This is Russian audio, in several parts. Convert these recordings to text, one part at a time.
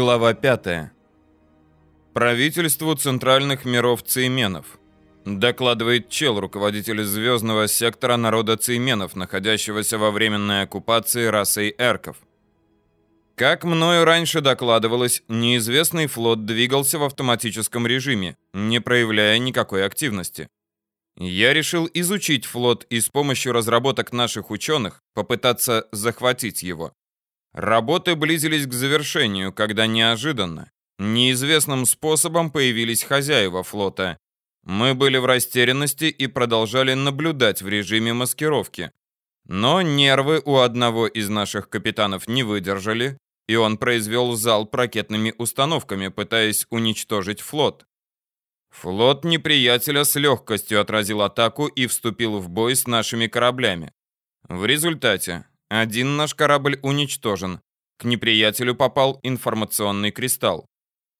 Глава 5. Правительству центральных миров Цейменов. Докладывает Чел, руководитель звездного сектора народа Цейменов, находящегося во временной оккупации расой эрков. Как мною раньше докладывалось, неизвестный флот двигался в автоматическом режиме, не проявляя никакой активности. Я решил изучить флот и с помощью разработок наших ученых попытаться захватить его. Работы близились к завершению, когда неожиданно, неизвестным способом появились хозяева флота. Мы были в растерянности и продолжали наблюдать в режиме маскировки. Но нервы у одного из наших капитанов не выдержали, и он произвел залп ракетными установками, пытаясь уничтожить флот. Флот неприятеля с легкостью отразил атаку и вступил в бой с нашими кораблями. В результате один наш корабль уничтожен. К неприятелю попал информационный кристалл.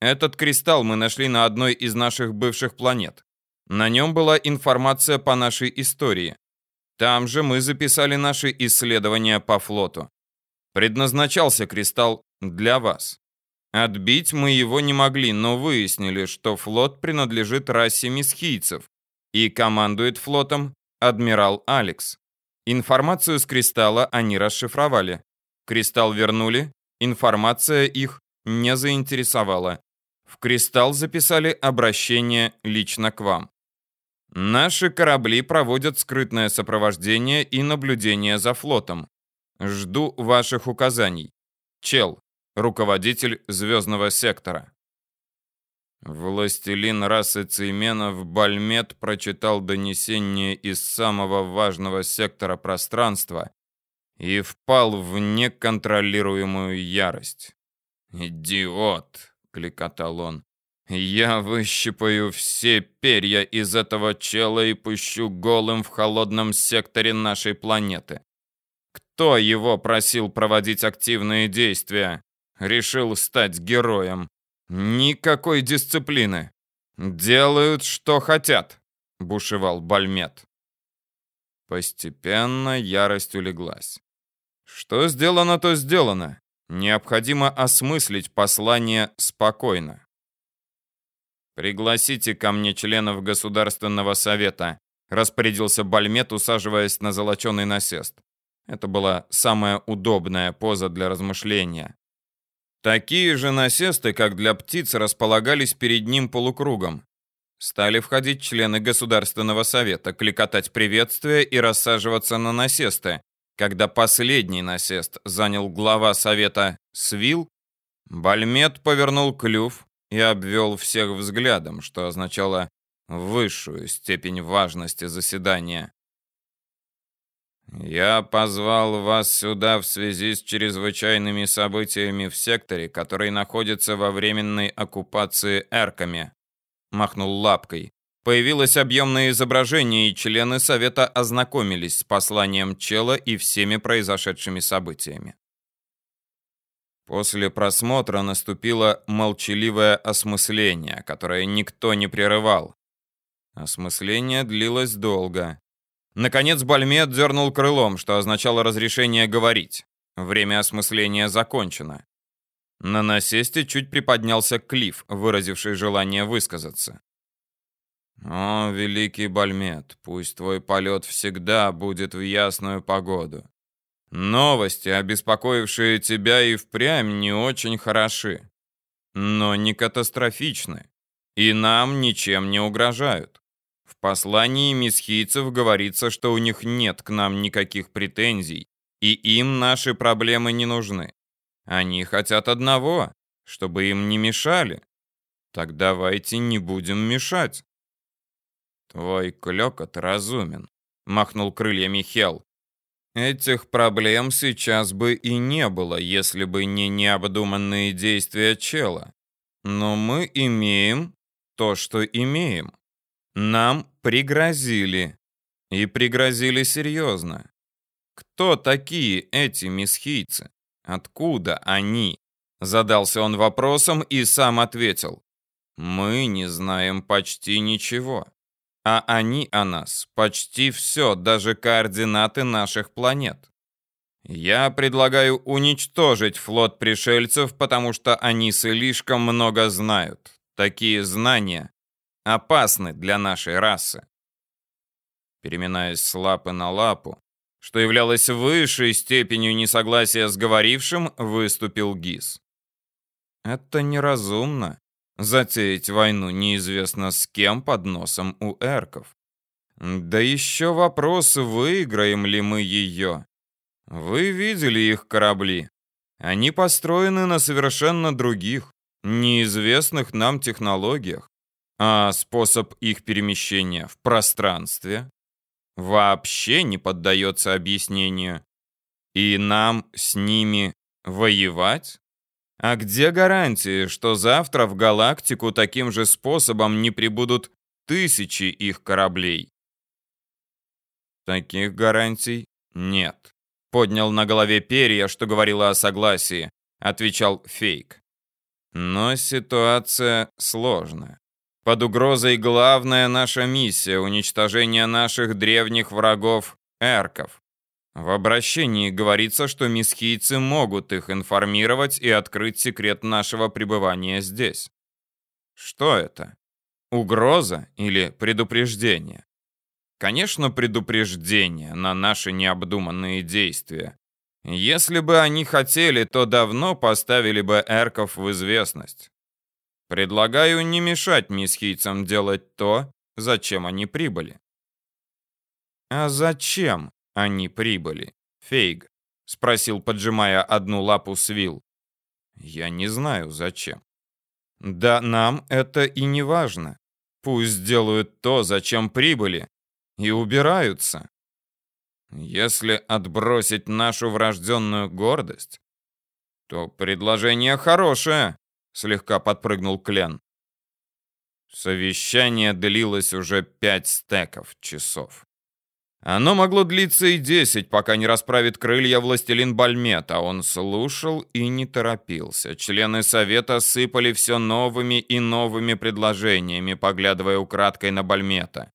Этот кристалл мы нашли на одной из наших бывших планет. На нем была информация по нашей истории. Там же мы записали наши исследования по флоту. Предназначался кристалл для вас. Отбить мы его не могли, но выяснили, что флот принадлежит расе мисхийцев и командует флотом адмирал Алекс. Информацию с кристалла они расшифровали. Кристалл вернули, информация их не заинтересовала. В кристалл записали обращение лично к вам. Наши корабли проводят скрытное сопровождение и наблюдение за флотом. Жду ваших указаний. Чел, руководитель звездного сектора. Властелин расы Цейменов Бальмет прочитал донесение из самого важного сектора пространства и впал в неконтролируемую ярость. «Идиот!» — кликотал он. «Я выщипаю все перья из этого чела и пущу голым в холодном секторе нашей планеты. Кто его просил проводить активные действия? Решил стать героем. Никакой дисциплины. Делают, что хотят, бушевал Бальмет. Постепенно ярость улеглась. Что сделано, то сделано. Необходимо осмыслить послание спокойно. Пригласите ко мне членов Государственного совета, распорядился Бальмет, усаживаясь на золоченый насест. Это была самая удобная поза для размышления. Такие же насесты, как для птиц, располагались перед ним полукругом. Стали входить члены Государственного совета, кликотать приветствия и рассаживаться на насесты. Когда последний насест занял глава совета Свил, Бальмет повернул клюв и обвел всех взглядом, что означало высшую степень важности заседания. Я позвал вас сюда в связи с чрезвычайными событиями в секторе, который находится во временной оккупации эрками. Махнул лапкой. Появилось объемное изображение, и члены совета ознакомились с посланием Чела и всеми произошедшими событиями. После просмотра наступило молчаливое осмысление, которое никто не прерывал. Осмысление длилось долго. Наконец Бальмет дернул крылом, что означало разрешение говорить. Время осмысления закончено. На насесте чуть приподнялся Клифф, выразивший желание высказаться. «О, великий Бальмет, пусть твой полет всегда будет в ясную погоду. Новости, обеспокоившие тебя и впрямь не очень хороши, но не катастрофичны, и нам ничем не угрожают. В послании месхийцев говорится, что у них нет к нам никаких претензий, и им наши проблемы не нужны. Они хотят одного, чтобы им не мешали. Так давайте не будем мешать. Твой клёкот разумен, махнул крыльями Хел. Этих проблем сейчас бы и не было, если бы не необдуманные действия чела. Но мы имеем то, что имеем. Нам пригрозили. И пригрозили серьезно. Кто такие эти месхийцы? Откуда они? Задался он вопросом и сам ответил. Мы не знаем почти ничего. А они о нас почти все, даже координаты наших планет. Я предлагаю уничтожить флот пришельцев, потому что они слишком много знают. Такие знания опасны для нашей расы. Переминаясь с лапы на лапу, что являлось высшей степенью несогласия с говорившим, выступил Гис. Это неразумно затеять войну неизвестно с кем под носом у эрков. Да еще вопрос, выиграем ли мы ее. Вы видели их корабли. Они построены на совершенно других, неизвестных нам технологиях, а способ их перемещения в пространстве вообще не поддается объяснению. И нам с ними воевать? А где гарантии, что завтра в галактику таким же способом не прибудут тысячи их кораблей? Таких гарантий нет. Поднял на голове перья, что говорило о согласии. Отвечал Фейк. Но ситуация сложная. Под угрозой главная наша миссия — уничтожение наших древних врагов — эрков. В обращении говорится, что мисхийцы могут их информировать и открыть секрет нашего пребывания здесь. Что это? Угроза или предупреждение? Конечно, предупреждение на наши необдуманные действия. Если бы они хотели, то давно поставили бы эрков в известность. Предлагаю не мешать мисхийцам делать то, зачем они прибыли. А зачем они прибыли? Фейг, спросил, поджимая одну лапу Свил. Я не знаю, зачем. Да нам это и не важно. Пусть делают то, зачем прибыли, и убираются. Если отбросить нашу врожденную гордость, то предложение хорошее, слегка подпрыгнул Клен. Совещание длилось уже пять стеков часов. Оно могло длиться и десять, пока не расправит крылья властелин Бальмета. Он слушал и не торопился. Члены совета сыпали все новыми и новыми предложениями, поглядывая украдкой на Бальмета.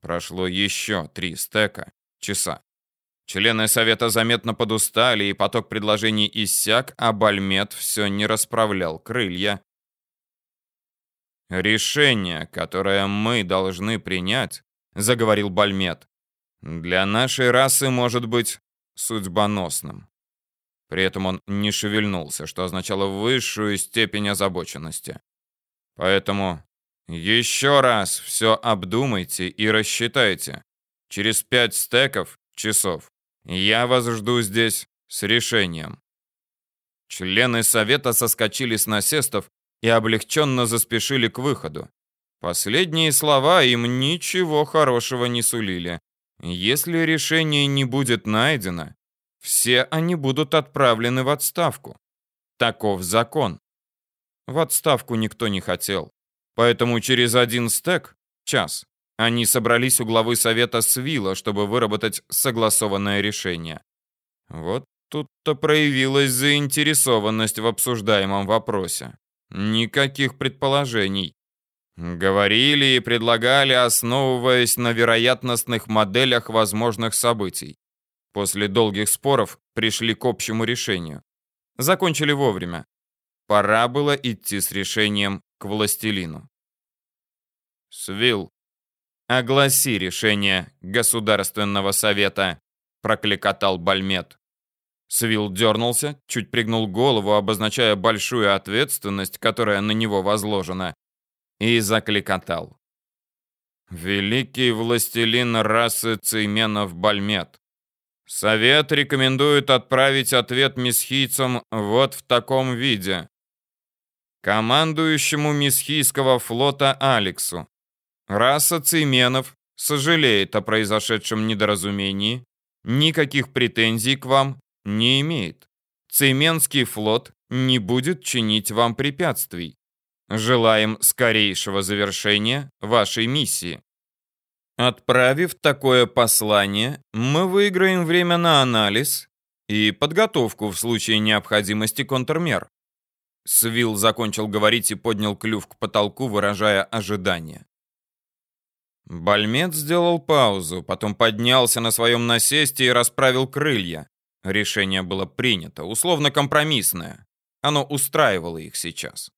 Прошло еще три стека, часа. Члены совета заметно подустали, и поток предложений иссяк, а Бальмет все не расправлял крылья. «Решение, которое мы должны принять», — заговорил Бальмет, — «для нашей расы может быть судьбоносным». При этом он не шевельнулся, что означало высшую степень озабоченности. Поэтому еще раз все обдумайте и рассчитайте. Через пять стеков, часов, я вас жду здесь с решением. Члены совета соскочили с насестов и облегченно заспешили к выходу. Последние слова им ничего хорошего не сулили. Если решение не будет найдено, все они будут отправлены в отставку. Таков закон. В отставку никто не хотел. Поэтому через один стек, час, они собрались у главы совета Свила, чтобы выработать согласованное решение. Вот тут-то проявилась заинтересованность в обсуждаемом вопросе. Никаких предположений. Говорили и предлагали, основываясь на вероятностных моделях возможных событий. После долгих споров пришли к общему решению. Закончили вовремя. Пора было идти с решением к властелину. «Свил, огласи решение Государственного совета», — прокликотал Бальмет. Свил дернулся, чуть пригнул голову, обозначая большую ответственность, которая на него возложена, и закликотал. «Великий властелин расы Цейменов Бальмет, Совет рекомендует отправить ответ месхийцам вот в таком виде командующему Мисхийского флота Алексу. Раса Цейменов сожалеет о произошедшем недоразумении, никаких претензий к вам не имеет. Цейменский флот не будет чинить вам препятствий. Желаем скорейшего завершения вашей миссии. Отправив такое послание, мы выиграем время на анализ и подготовку в случае необходимости контрмер. Свил закончил говорить и поднял клюв к потолку, выражая ожидание. Бальмет сделал паузу, потом поднялся на своем насесте и расправил крылья. Решение было принято, условно компромиссное. Оно устраивало их сейчас.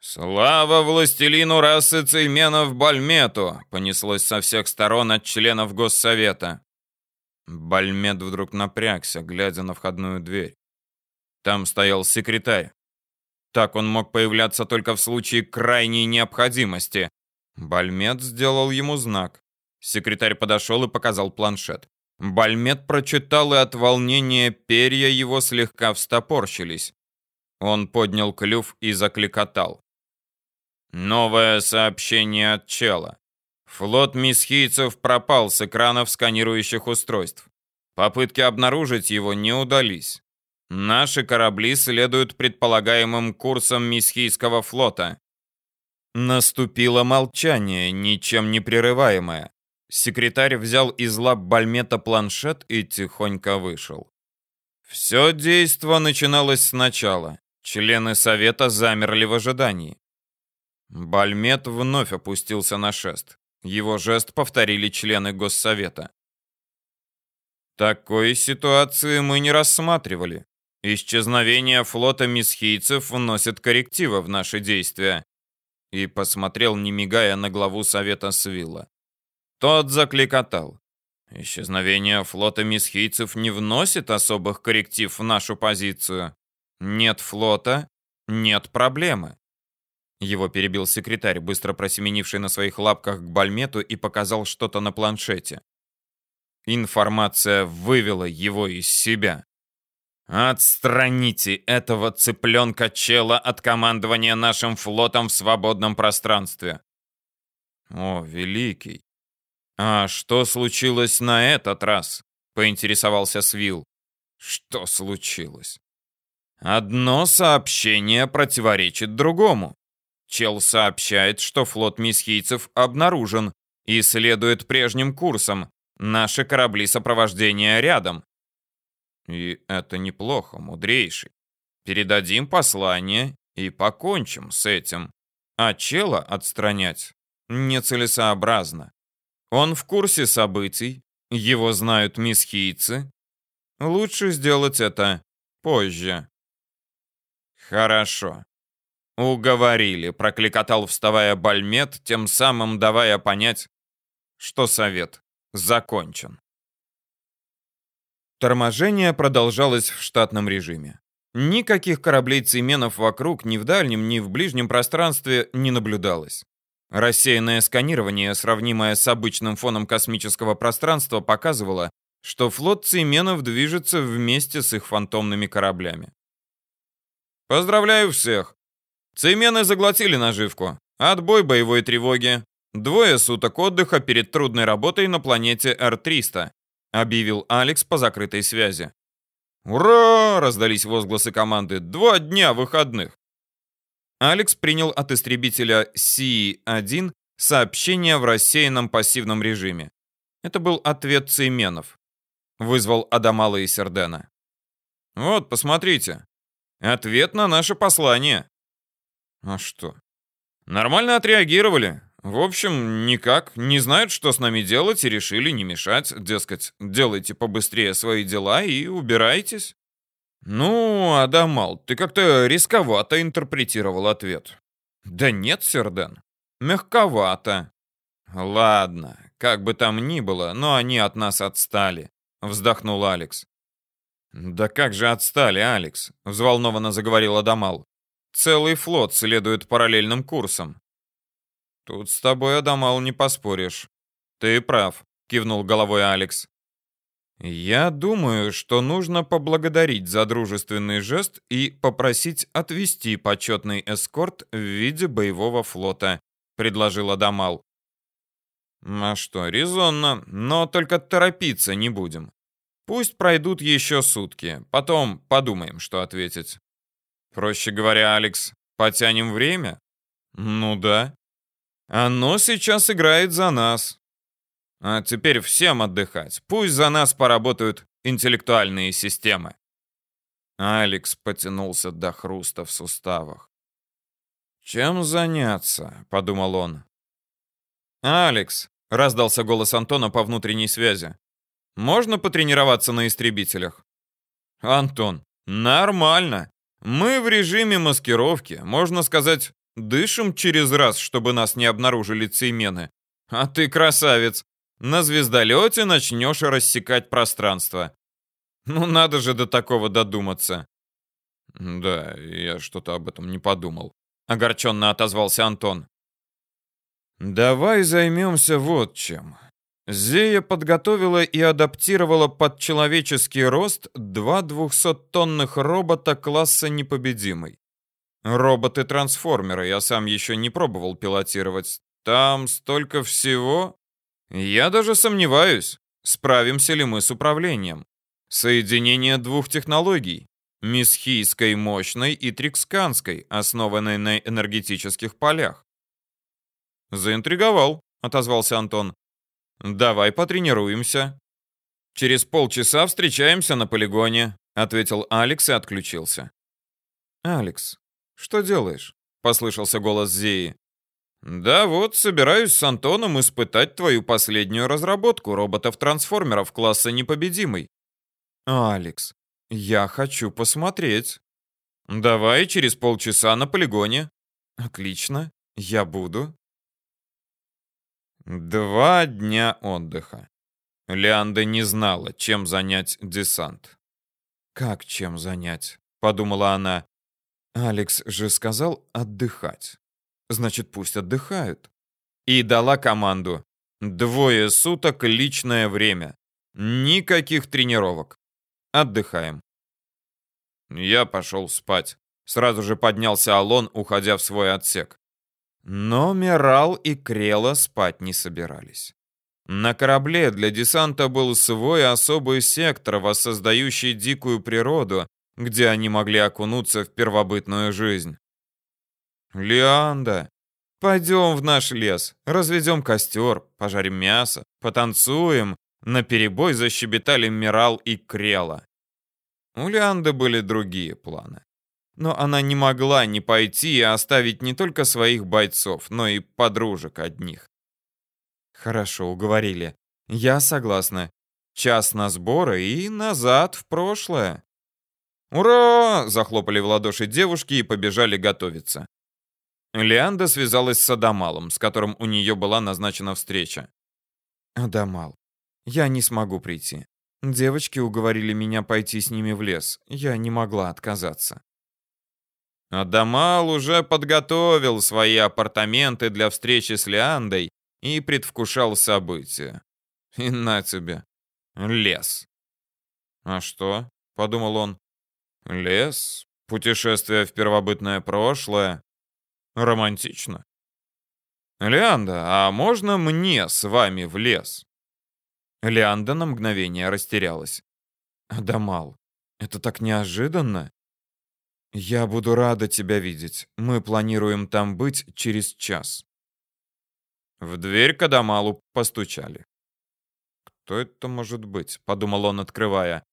«Слава властелину расы цейменов Бальмету!» понеслось со всех сторон от членов Госсовета. Бальмет вдруг напрягся, глядя на входную дверь. Там стоял секретарь. Так он мог появляться только в случае крайней необходимости. Бальмет сделал ему знак. Секретарь подошел и показал планшет. Бальмет прочитал, и от волнения перья его слегка встопорщились. Он поднял клюв и закликотал. Новое сообщение от Чела. Флот мисхийцев пропал с экранов сканирующих устройств. Попытки обнаружить его не удались. Наши корабли следуют предполагаемым курсом мисхийского флота. Наступило молчание, ничем не прерываемое. Секретарь взял из лап Бальмета планшет и тихонько вышел. Все действо начиналось сначала. Члены совета замерли в ожидании. Бальмет вновь опустился на шест. Его жест повторили члены Госсовета. Такой ситуации мы не рассматривали. Исчезновение флота мисхийцев вносит коррективы в наши действия. И посмотрел, не мигая, на главу Совета Свилла. Тот закликотал. Исчезновение флота мисхийцев не вносит особых корректив в нашу позицию. Нет флота, нет проблемы. Его перебил секретарь, быстро просеменивший на своих лапках к бальмету и показал что-то на планшете. Информация вывела его из себя. «Отстраните этого цыпленка-чела от командования нашим флотом в свободном пространстве!» «О, великий! А что случилось на этот раз?» — поинтересовался Свил. «Что случилось?» Одно сообщение противоречит другому. Чел сообщает, что флот мисхийцев обнаружен и следует прежним курсом. Наши корабли сопровождения рядом. И это неплохо, мудрейший. Передадим послание и покончим с этим. А чела отстранять нецелесообразно. Он в курсе событий, его знают мисхийцы. Лучше сделать это позже. Хорошо. Уговорили, прокликотал, вставая Бальмет, тем самым давая понять, что совет закончен. Торможение продолжалось в штатном режиме. Никаких кораблей-цеменов вокруг ни в дальнем, ни в ближнем пространстве не наблюдалось. Рассеянное сканирование, сравнимое с обычным фоном космического пространства, показывало, что флот цеменов движется вместе с их фантомными кораблями. «Поздравляю всех! Цеймены заглотили наживку. Отбой боевой тревоги. Двое суток отдыха перед трудной работой на планете Р-300», объявил Алекс по закрытой связи. «Ура!» — раздались возгласы команды. «Два дня выходных!» Алекс принял от истребителя Си-1 сообщение в рассеянном пассивном режиме. Это был ответ Цейменов. Вызвал Адамала и Сердена. «Вот, посмотрите. Ответ на наше послание». А что? Нормально отреагировали. В общем, никак. Не знают, что с нами делать, и решили не мешать. Дескать, делайте побыстрее свои дела и убирайтесь. Ну, Адамал, ты как-то рисковато интерпретировал ответ. Да нет, Серден. Мягковато. Ладно, как бы там ни было, но они от нас отстали. Вздохнул Алекс. «Да как же отстали, Алекс?» — взволнованно заговорил Адамал. Целый флот следует параллельным курсом. Тут с тобой, Адамал, не поспоришь. Ты прав, кивнул головой Алекс. Я думаю, что нужно поблагодарить за дружественный жест и попросить отвести почетный эскорт в виде боевого флота, предложил Адамал. А что, резонно, но только торопиться не будем. Пусть пройдут еще сутки, потом подумаем, что ответить. Проще говоря, Алекс, потянем время? Ну да. Оно сейчас играет за нас. А теперь всем отдыхать. Пусть за нас поработают интеллектуальные системы. Алекс потянулся до хруста в суставах. «Чем заняться?» — подумал он. «Алекс», — раздался голос Антона по внутренней связи, — «можно потренироваться на истребителях?» Антон, нормально. Мы в режиме маскировки, можно сказать, дышим через раз, чтобы нас не обнаружили цеймены. А ты красавец. На звездолете начнешь рассекать пространство. Ну надо же до такого додуматься. Да, я что-то об этом не подумал. Огорченно отозвался Антон. Давай займемся вот чем. Зея подготовила и адаптировала под человеческий рост два двухсоттонных робота класса непобедимый. Роботы-трансформеры я сам еще не пробовал пилотировать. Там столько всего. Я даже сомневаюсь, справимся ли мы с управлением. Соединение двух технологий. Мисхийской мощной и триксканской, основанной на энергетических полях. Заинтриговал, отозвался Антон. Давай потренируемся. Через полчаса встречаемся на полигоне, ответил Алекс и отключился. Алекс, что делаешь? послышался голос Зеи. Да вот, собираюсь с Антоном испытать твою последнюю разработку роботов-трансформеров класса непобедимый. Алекс, я хочу посмотреть. Давай через полчаса на полигоне. Отлично, я буду. Два дня отдыха. Лианда не знала, чем занять десант. «Как чем занять?» — подумала она. «Алекс же сказал отдыхать. Значит, пусть отдыхают». И дала команду. «Двое суток личное время. Никаких тренировок. Отдыхаем». Я пошел спать. Сразу же поднялся Алон, уходя в свой отсек. Но Мирал и Крела спать не собирались. На корабле для десанта был свой особый сектор, воссоздающий дикую природу, где они могли окунуться в первобытную жизнь. «Лианда, пойдем в наш лес, разведем костер, пожарим мясо, потанцуем», на перебой защебетали Мирал и Крела. У Лианды были другие планы. Но она не могла не пойти и оставить не только своих бойцов, но и подружек одних. Хорошо, уговорили. Я согласна. Час на сборы и назад в прошлое. «Ура!» — захлопали в ладоши девушки и побежали готовиться. Лианда связалась с Адамалом, с которым у нее была назначена встреча. «Адамал, я не смогу прийти. Девочки уговорили меня пойти с ними в лес. Я не могла отказаться». Адамал уже подготовил свои апартаменты для встречи с Леандой и предвкушал события. И на тебе. Лес. А что? Подумал он. Лес? Путешествие в первобытное прошлое? Романтично. Леанда, а можно мне с вами в лес? Леанда на мгновение растерялась. Адамал, это так неожиданно. «Я буду рада тебя видеть. Мы планируем там быть через час». В дверь к Адамалу постучали. «Кто это может быть?» — подумал он, открывая.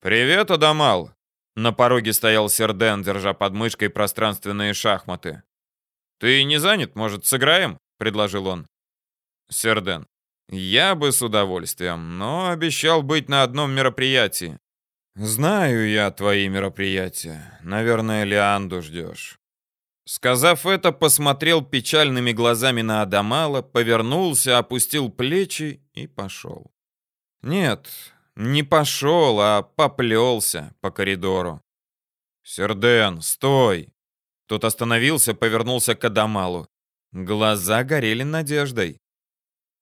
«Привет, Адамал!» На пороге стоял Серден, держа под мышкой пространственные шахматы. «Ты не занят? Может, сыграем?» — предложил он. Серден. «Я бы с удовольствием, но обещал быть на одном мероприятии. «Знаю я твои мероприятия. Наверное, Лианду ждешь». Сказав это, посмотрел печальными глазами на Адамала, повернулся, опустил плечи и пошел. Нет, не пошел, а поплелся по коридору. «Серден, стой!» Тот остановился, повернулся к Адамалу. Глаза горели надеждой.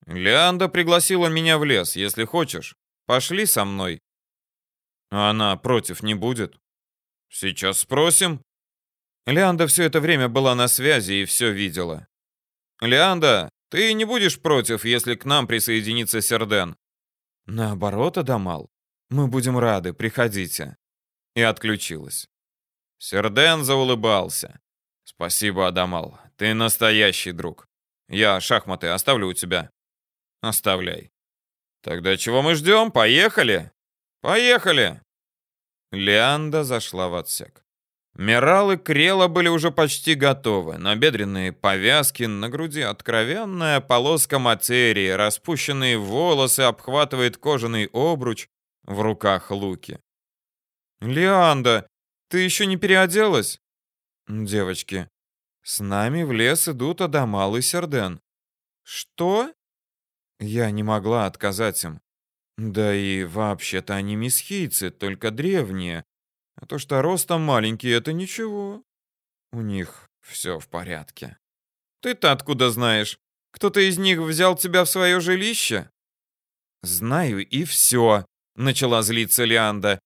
«Лианда пригласила меня в лес, если хочешь. Пошли со мной. А она против не будет? Сейчас спросим. Лианда все это время была на связи и все видела. Лианда, ты не будешь против, если к нам присоединится Серден? Наоборот, Адамал. Мы будем рады, приходите. И отключилась. Серден заулыбался. Спасибо, Адамал. Ты настоящий друг. Я шахматы оставлю у тебя. Оставляй. Тогда чего мы ждем? Поехали. Поехали. Лианда зашла в отсек. Мирал и Крела были уже почти готовы. Набедренные повязки, на груди откровенная полоска материи, распущенные волосы обхватывает кожаный обруч, в руках луки. «Лианда, ты еще не переоделась?» «Девочки, с нами в лес идут Адамал и Серден». «Что?» Я не могла отказать им. Да и вообще-то они месхийцы, только древние. А то, что ростом маленькие, это ничего. У них все в порядке. Ты-то откуда знаешь? Кто-то из них взял тебя в свое жилище? Знаю, и все, начала злиться Лианда.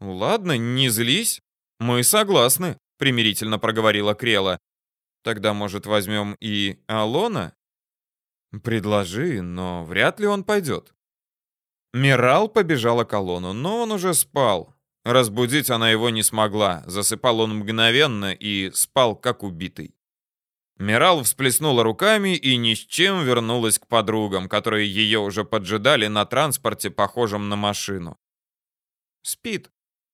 Ладно, не злись. Мы согласны, примирительно проговорила Крела. Тогда, может, возьмем и Алона? Предложи, но вряд ли он пойдет. Мирал побежала к колонну, но он уже спал. Разбудить она его не смогла. Засыпал он мгновенно и спал как убитый. Мирал всплеснула руками и ни с чем вернулась к подругам, которые ее уже поджидали на транспорте, похожем на машину. Спит.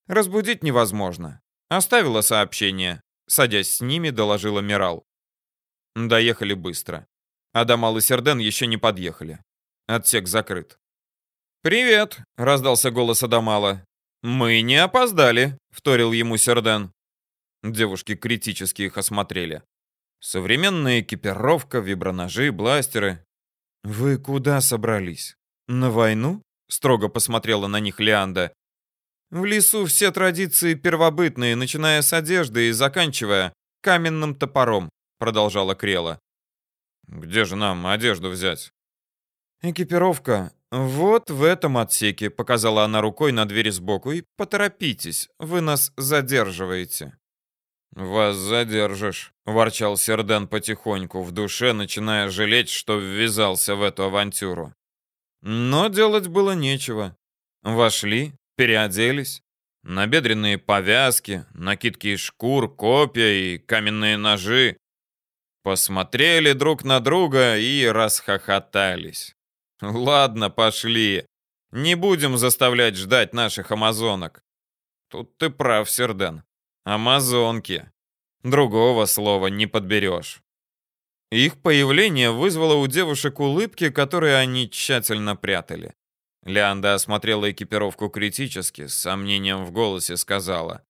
Разбудить невозможно. Оставила сообщение. Садясь с ними, доложила Мирал. Доехали быстро. Адамал и Серден еще не подъехали. Отсек закрыт. «Привет!» — раздался голос Адамала. «Мы не опоздали», — вторил ему Серден. Девушки критически их осмотрели. Современная экипировка, виброножи, бластеры. «Вы куда собрались? На войну?» — строго посмотрела на них Лианда. «В лесу все традиции первобытные, начиная с одежды и заканчивая каменным топором», — продолжала Крела. «Где же нам одежду взять?» «Экипировка вот в этом отсеке», — показала она рукой на двери сбоку. «И поторопитесь, вы нас задерживаете». «Вас задержишь», — ворчал Серден потихоньку, в душе начиная жалеть, что ввязался в эту авантюру. Но делать было нечего. Вошли, переоделись. Набедренные повязки, накидки из шкур, копья и каменные ножи. Посмотрели друг на друга и расхохотались. Ладно, пошли. Не будем заставлять ждать наших амазонок. Тут ты прав, Серден. Амазонки. Другого слова не подберешь. Их появление вызвало у девушек улыбки, которые они тщательно прятали. Леанда осмотрела экипировку критически, с сомнением в голосе сказала.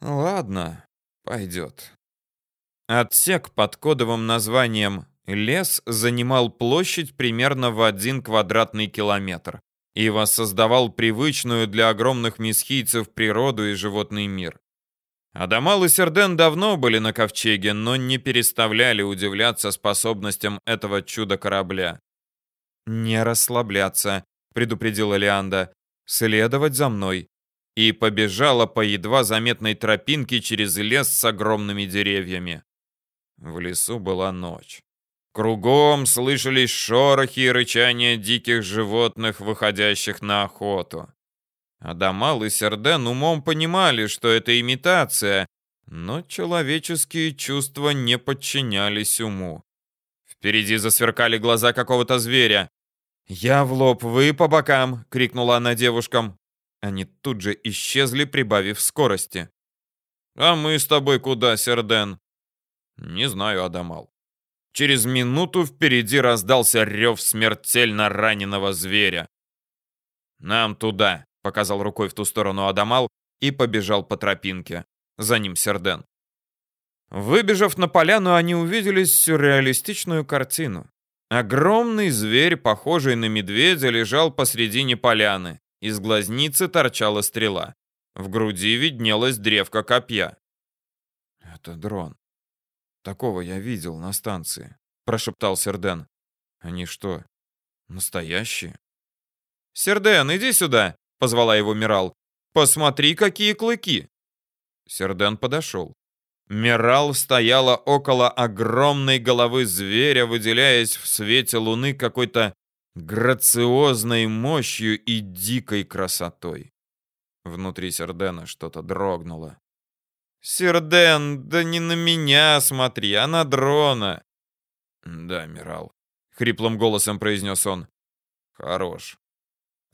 «Ладно, пойдет». Отсек под кодовым названием «Лес» занимал площадь примерно в один квадратный километр и воссоздавал привычную для огромных месхийцев природу и животный мир. Адамал и Серден давно были на ковчеге, но не переставляли удивляться способностям этого чуда-корабля. «Не расслабляться», — предупредила Лианда, — «следовать за мной». И побежала по едва заметной тропинке через лес с огромными деревьями. В лесу была ночь. Кругом слышались шорохи и рычания диких животных, выходящих на охоту. Адамал и Серден умом понимали, что это имитация, но человеческие чувства не подчинялись уму. Впереди засверкали глаза какого-то зверя. «Я в лоб, вы по бокам!» — крикнула она девушкам. Они тут же исчезли, прибавив скорости. «А мы с тобой куда, Серден?» Не знаю, Адамал. Через минуту впереди раздался рев смертельно раненого зверя. «Нам туда», — показал рукой в ту сторону Адамал и побежал по тропинке. За ним Серден. Выбежав на поляну, они увидели сюрреалистичную картину. Огромный зверь, похожий на медведя, лежал посредине поляны. Из глазницы торчала стрела. В груди виднелась древко копья. «Это дрон», Такого я видел на станции, прошептал Серден. Они что, настоящие? Серден, иди сюда, позвала его Мирал. Посмотри, какие клыки. Серден подошел. Мирал стояла около огромной головы зверя, выделяясь в свете луны какой-то грациозной мощью и дикой красотой. Внутри Сердена что-то дрогнуло. «Серден, да не на меня смотри, а на дрона!» «Да, Мирал», — хриплым голосом произнес он. «Хорош».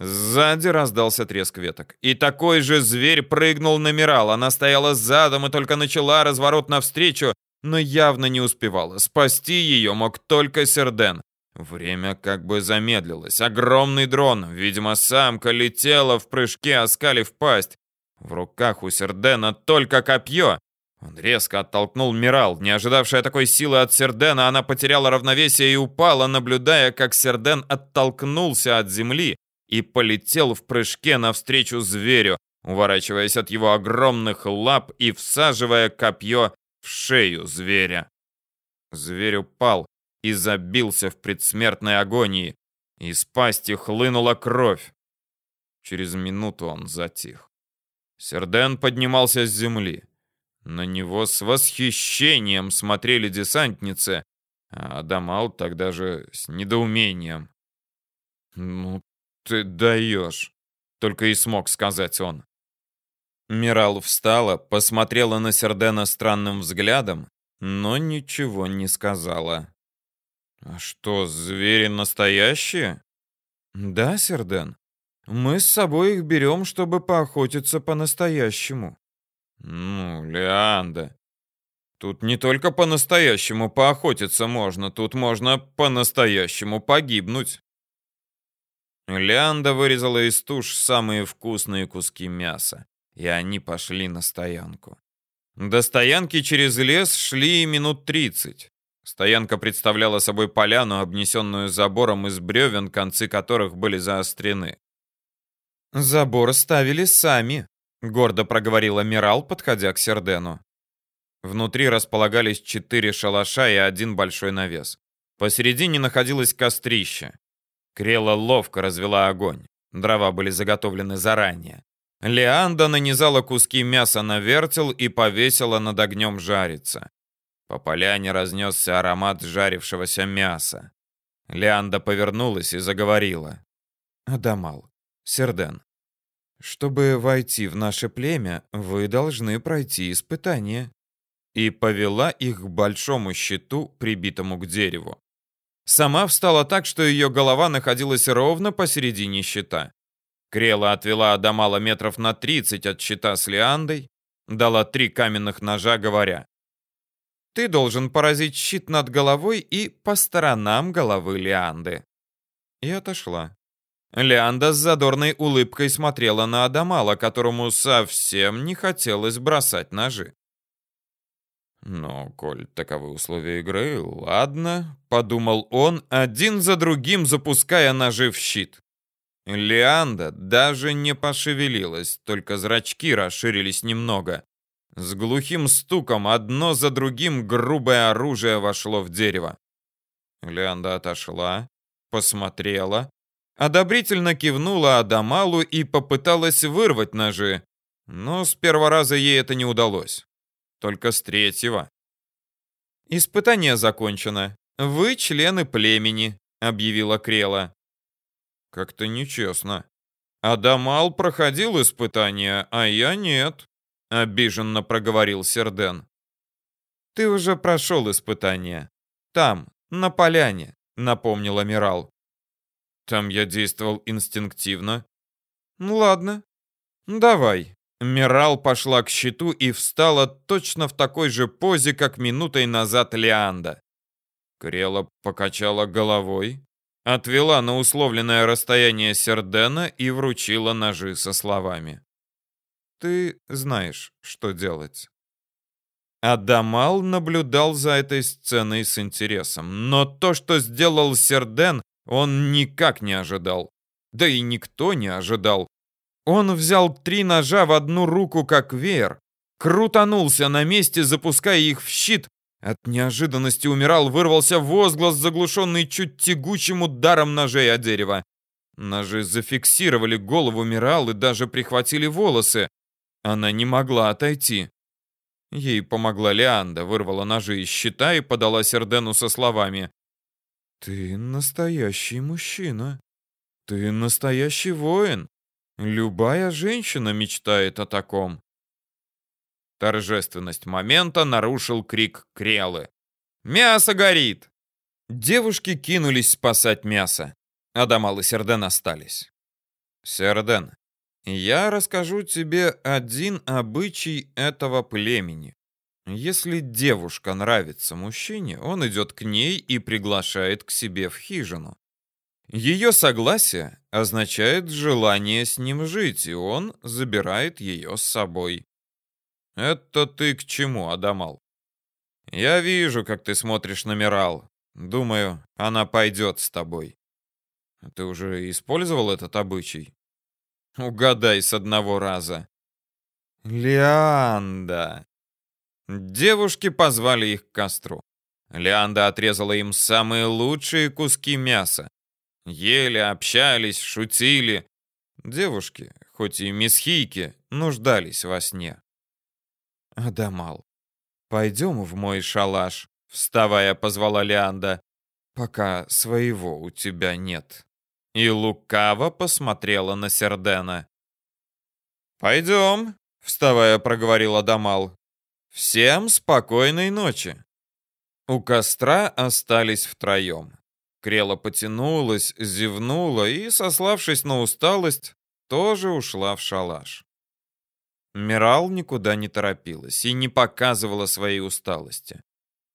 Сзади раздался треск веток. И такой же зверь прыгнул на Мирал. Она стояла задом и только начала разворот навстречу, но явно не успевала. Спасти ее мог только Серден. Время как бы замедлилось. Огромный дрон, видимо, самка летела в прыжке, оскалив пасть. В руках у Сердена только копье. Он резко оттолкнул Мирал. Не ожидавшая такой силы от Сердена, она потеряла равновесие и упала, наблюдая, как Серден оттолкнулся от земли и полетел в прыжке навстречу зверю, уворачиваясь от его огромных лап и всаживая копье в шею зверя. Зверь упал и забился в предсмертной агонии. Из пасти хлынула кровь. Через минуту он затих. Серден поднимался с земли. На него с восхищением смотрели десантницы, а Адамал тогда же с недоумением. «Ну ты даешь!» — только и смог сказать он. Мирал встала, посмотрела на Сердена странным взглядом, но ничего не сказала. «А что, звери настоящие?» «Да, Серден. Мы с собой их берем, чтобы поохотиться по-настоящему». «Ну, Леанда, тут не только по-настоящему поохотиться можно, тут можно по-настоящему погибнуть». Леанда вырезала из туш самые вкусные куски мяса, и они пошли на стоянку. До стоянки через лес шли минут тридцать. Стоянка представляла собой поляну, обнесенную забором из бревен, концы которых были заострены. «Забор ставили сами», — гордо проговорила Мирал, подходя к Сердену. Внутри располагались четыре шалаша и один большой навес. Посередине находилось кострище. Крела ловко развела огонь. Дрова были заготовлены заранее. Леанда нанизала куски мяса на вертел и повесила над огнем жариться. По поляне разнесся аромат жарившегося мяса. Леанда повернулась и заговорила. «Адамал, Серден, чтобы войти в наше племя, вы должны пройти испытание». И повела их к большому щиту, прибитому к дереву. Сама встала так, что ее голова находилась ровно посередине щита. Крела отвела Адамала метров на 30 от щита с Лиандой, дала три каменных ножа, говоря, «Ты должен поразить щит над головой и по сторонам головы Лианды». И отошла. Лианда с задорной улыбкой смотрела на Адамала, которому совсем не хотелось бросать ножи. «Но, коль таковы условия игры, ладно», — подумал он, один за другим запуская ножи в щит. Лианда даже не пошевелилась, только зрачки расширились немного. С глухим стуком одно за другим грубое оружие вошло в дерево. Лианда отошла, посмотрела, одобрительно кивнула Адамалу и попыталась вырвать ножи, но с первого раза ей это не удалось. Только с третьего. «Испытание закончено. Вы члены племени», — объявила Крела. Как-то нечестно. Адамал проходил испытания, а я нет, обиженно проговорил Серден. Ты уже прошел испытание. Там, на поляне, напомнил Амирал. Там я действовал инстинктивно. Ну ладно. Давай. Мирал пошла к щиту и встала точно в такой же позе, как минутой назад Лианда. Крела покачала головой, отвела на условленное расстояние Сердена и вручила ножи со словами. «Ты знаешь, что делать». Адамал наблюдал за этой сценой с интересом, но то, что сделал Серден, он никак не ожидал. Да и никто не ожидал. Он взял три ножа в одну руку, как веер, крутанулся на месте, запуская их в щит, от неожиданности умирал, вырвался возглас, заглушенный чуть тягучим ударом ножей о дерево. Ножи зафиксировали голову Мирал и даже прихватили волосы. Она не могла отойти. Ей помогла Лианда, вырвала ножи из щита и подала Сердену со словами. «Ты настоящий мужчина. Ты настоящий воин. Любая женщина мечтает о таком. Торжественность момента нарушил крик Крелы. «Мясо горит!» Девушки кинулись спасать мясо. Адамал и Серден остались. «Серден, я расскажу тебе один обычай этого племени. Если девушка нравится мужчине, он идет к ней и приглашает к себе в хижину. Ее согласие означает желание с ним жить, и он забирает ее с собой. Это ты к чему, Адамал? Я вижу, как ты смотришь на Мирал. Думаю, она пойдет с тобой. Ты уже использовал этот обычай? Угадай с одного раза. Лианда. Девушки позвали их к костру. Лианда отрезала им самые лучшие куски мяса. Ели, общались, шутили. Девушки, хоть и месхийки, нуждались во сне. «Адамал, пойдем в мой шалаш», — вставая позвала Лианда, «пока своего у тебя нет». И лукаво посмотрела на Сердена. «Пойдем», — вставая проговорил Адамал. «Всем спокойной ночи». У костра остались втроем. Крела потянулась, зевнула и, сославшись на усталость, тоже ушла в шалаш. Мирал никуда не торопилась и не показывала своей усталости.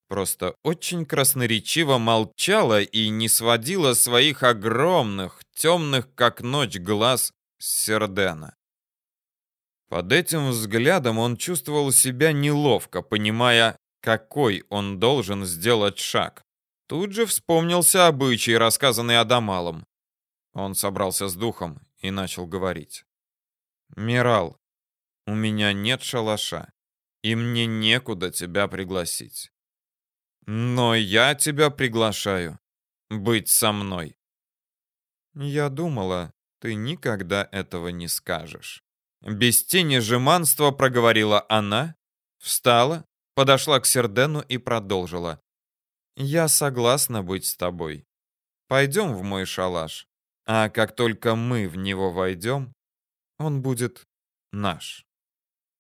Просто очень красноречиво молчала и не сводила своих огромных, темных как ночь глаз с Сердена. Под этим взглядом он чувствовал себя неловко, понимая, какой он должен сделать шаг. Тут же вспомнился обычай, рассказанный Адамалом. Он собрался с духом и начал говорить. «Мирал, у меня нет шалаша, и мне некуда тебя пригласить. Но я тебя приглашаю быть со мной. Я думала, ты никогда этого не скажешь. Без тени жеманства проговорила она, встала, подошла к Сердену и продолжила. Я согласна быть с тобой. Пойдем в мой шалаш, а как только мы в него войдем, он будет наш.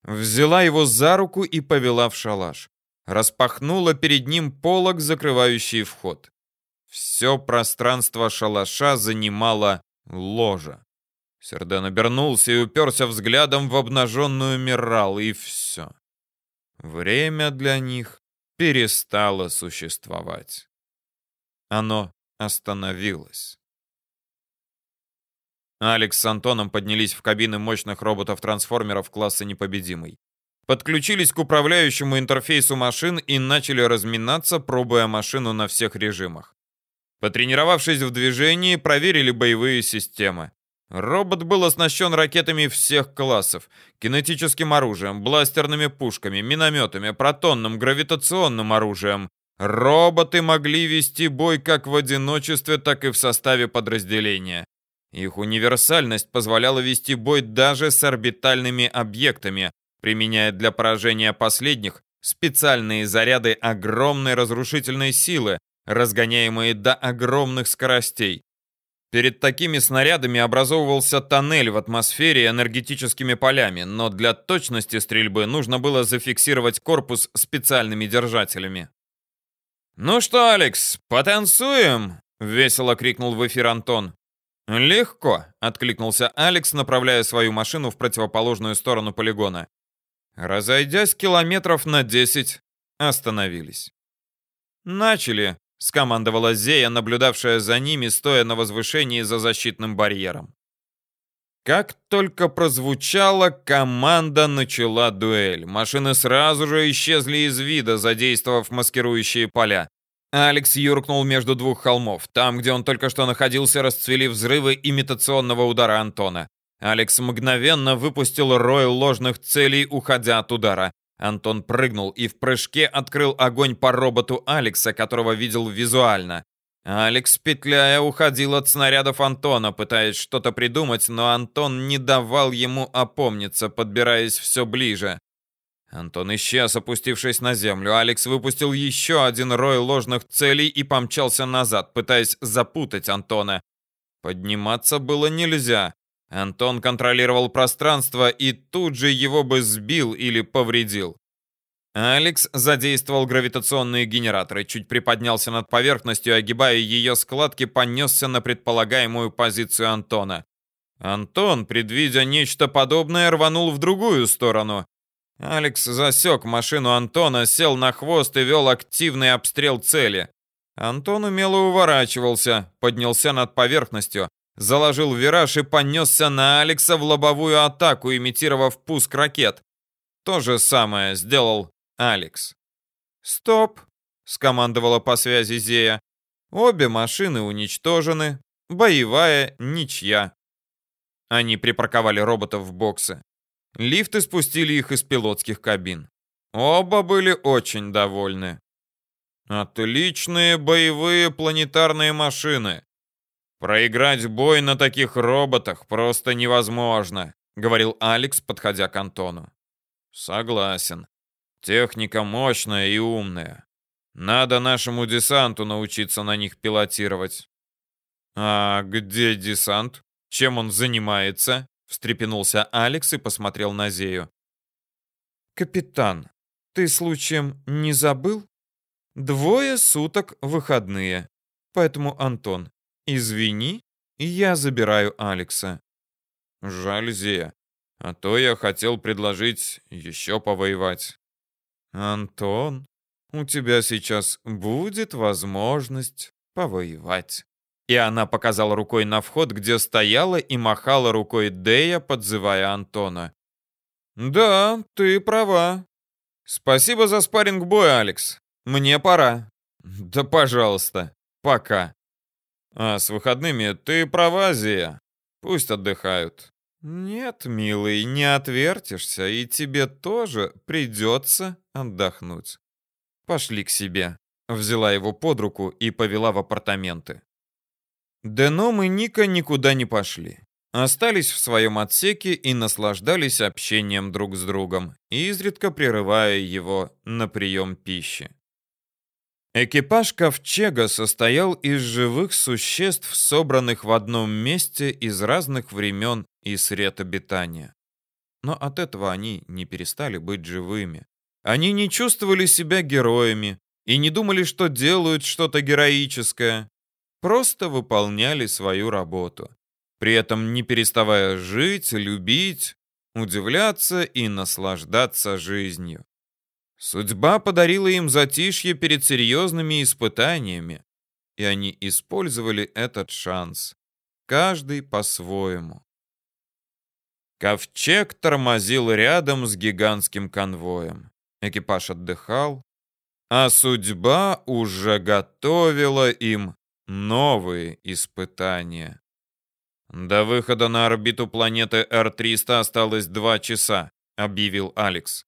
Взяла его за руку и повела в шалаш. Распахнула перед ним полог, закрывающий вход. Все пространство шалаша занимало ложа. Серден обернулся и уперся взглядом в обнаженную Мирал, и все. Время для них перестало существовать. Оно остановилось. Алекс с Антоном поднялись в кабины мощных роботов-трансформеров класса «Непобедимый». Подключились к управляющему интерфейсу машин и начали разминаться, пробуя машину на всех режимах. Потренировавшись в движении, проверили боевые системы. Робот был оснащен ракетами всех классов, кинетическим оружием, бластерными пушками, минометами, протонным, гравитационным оружием. Роботы могли вести бой как в одиночестве, так и в составе подразделения. Их универсальность позволяла вести бой даже с орбитальными объектами, применяя для поражения последних специальные заряды огромной разрушительной силы, разгоняемые до огромных скоростей. Перед такими снарядами образовывался тоннель в атмосфере энергетическими полями, но для точности стрельбы нужно было зафиксировать корпус специальными держателями. «Ну что, Алекс, потанцуем?» — весело крикнул в эфир Антон. «Легко», — откликнулся Алекс, направляя свою машину в противоположную сторону полигона. Разойдясь километров на 10, остановились. «Начали», — скомандовала Зея, наблюдавшая за ними, стоя на возвышении за защитным барьером. Как только прозвучала, команда начала дуэль. Машины сразу же исчезли из вида, задействовав маскирующие поля. Алекс юркнул между двух холмов. Там, где он только что находился, расцвели взрывы имитационного удара Антона. Алекс мгновенно выпустил рой ложных целей, уходя от удара. Антон прыгнул и в прыжке открыл огонь по роботу Алекса, которого видел визуально. Алекс, петляя, уходил от снарядов Антона, пытаясь что-то придумать, но Антон не давал ему опомниться, подбираясь все ближе. Антон исчез, опустившись на землю. Алекс выпустил еще один рой ложных целей и помчался назад, пытаясь запутать Антона. Подниматься было нельзя. Антон контролировал пространство и тут же его бы сбил или повредил. Алекс задействовал гравитационные генераторы, чуть приподнялся над поверхностью, огибая ее складки, понесся на предполагаемую позицию Антона. Антон, предвидя нечто подобное, рванул в другую сторону. Алекс засек машину Антона, сел на хвост и вел активный обстрел цели. Антон умело уворачивался, поднялся над поверхностью, заложил вираж и понесся на Алекса в лобовую атаку, имитировав пуск ракет. То же самое сделал Алекс. «Стоп!» — скомандовала по связи Зея. «Обе машины уничтожены. Боевая ничья». Они припарковали роботов в боксы. Лифты спустили их из пилотских кабин. Оба были очень довольны. Отличные боевые планетарные машины. Проиграть бой на таких роботах просто невозможно, говорил Алекс, подходя к Антону. Согласен. Техника мощная и умная. Надо нашему десанту научиться на них пилотировать. А где десант? Чем он занимается? встрепенулся Алекс и посмотрел на Зею. Капитан, ты случаем не забыл? Двое суток выходные. Поэтому, Антон, извини, я забираю Алекса. Жаль, Зея. А то я хотел предложить еще повоевать. Антон, у тебя сейчас будет возможность повоевать. И она показала рукой на вход, где стояла и махала рукой Дея, подзывая Антона. Да, ты права. Спасибо за спарринг-бой, Алекс. Мне пора. Да, пожалуйста. Пока. А с выходными ты права, Зия. Пусть отдыхают. Нет, милый, не отвертишься, и тебе тоже придется отдохнуть. Пошли к себе. Взяла его под руку и повела в апартаменты. Деном и Ника никуда не пошли. Остались в своем отсеке и наслаждались общением друг с другом, изредка прерывая его на прием пищи. Экипаж ковчега состоял из живых существ, собранных в одном месте из разных времен и сред обитания. Но от этого они не перестали быть живыми. Они не чувствовали себя героями и не думали, что делают что-то героическое. Просто выполняли свою работу, при этом не переставая жить, любить, удивляться и наслаждаться жизнью. Судьба подарила им затишье перед серьезными испытаниями, и они использовали этот шанс, каждый по-своему. Ковчег тормозил рядом с гигантским конвоем. Экипаж отдыхал, а судьба уже готовила им новые испытания. До выхода на орбиту планеты Р-300 осталось два часа, объявил Алекс.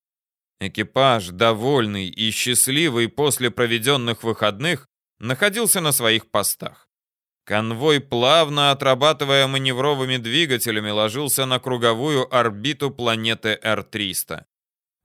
Экипаж, довольный и счастливый после проведенных выходных, находился на своих постах. Конвой, плавно отрабатывая маневровыми двигателями, ложился на круговую орбиту планеты Р-300.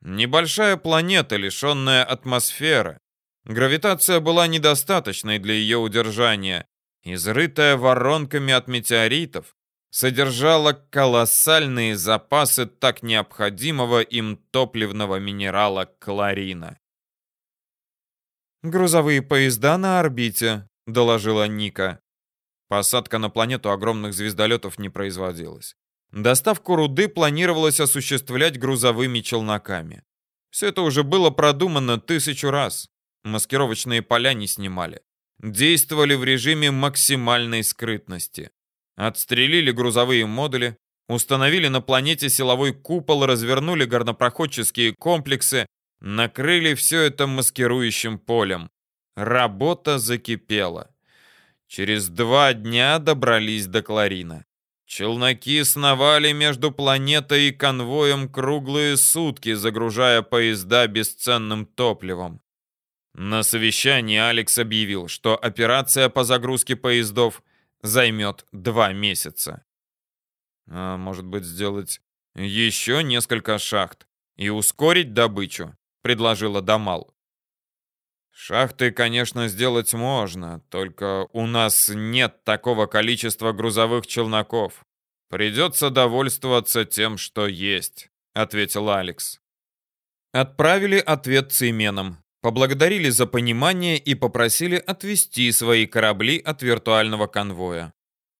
Небольшая планета, лишенная атмосферы. Гравитация была недостаточной для ее удержания. Изрытая воронками от метеоритов, содержала колоссальные запасы так необходимого им топливного минерала кларина. «Грузовые поезда на орбите», — доложила Ника. Посадка на планету огромных звездолетов не производилась. Доставку руды планировалось осуществлять грузовыми челноками. Все это уже было продумано тысячу раз. Маскировочные поля не снимали. Действовали в режиме максимальной скрытности. Отстрелили грузовые модули, установили на планете силовой купол, развернули горнопроходческие комплексы, накрыли все это маскирующим полем. Работа закипела. Через два дня добрались до Кларина. Челноки сновали между планетой и конвоем круглые сутки, загружая поезда бесценным топливом. На совещании Алекс объявил, что операция по загрузке поездов займет два месяца. А может быть, сделать еще несколько шахт и ускорить добычу, предложила Дамал. Шахты, конечно, сделать можно, только у нас нет такого количества грузовых челноков. Придется довольствоваться тем, что есть, ответил Алекс. Отправили ответ Цименам поблагодарили за понимание и попросили отвести свои корабли от виртуального конвоя.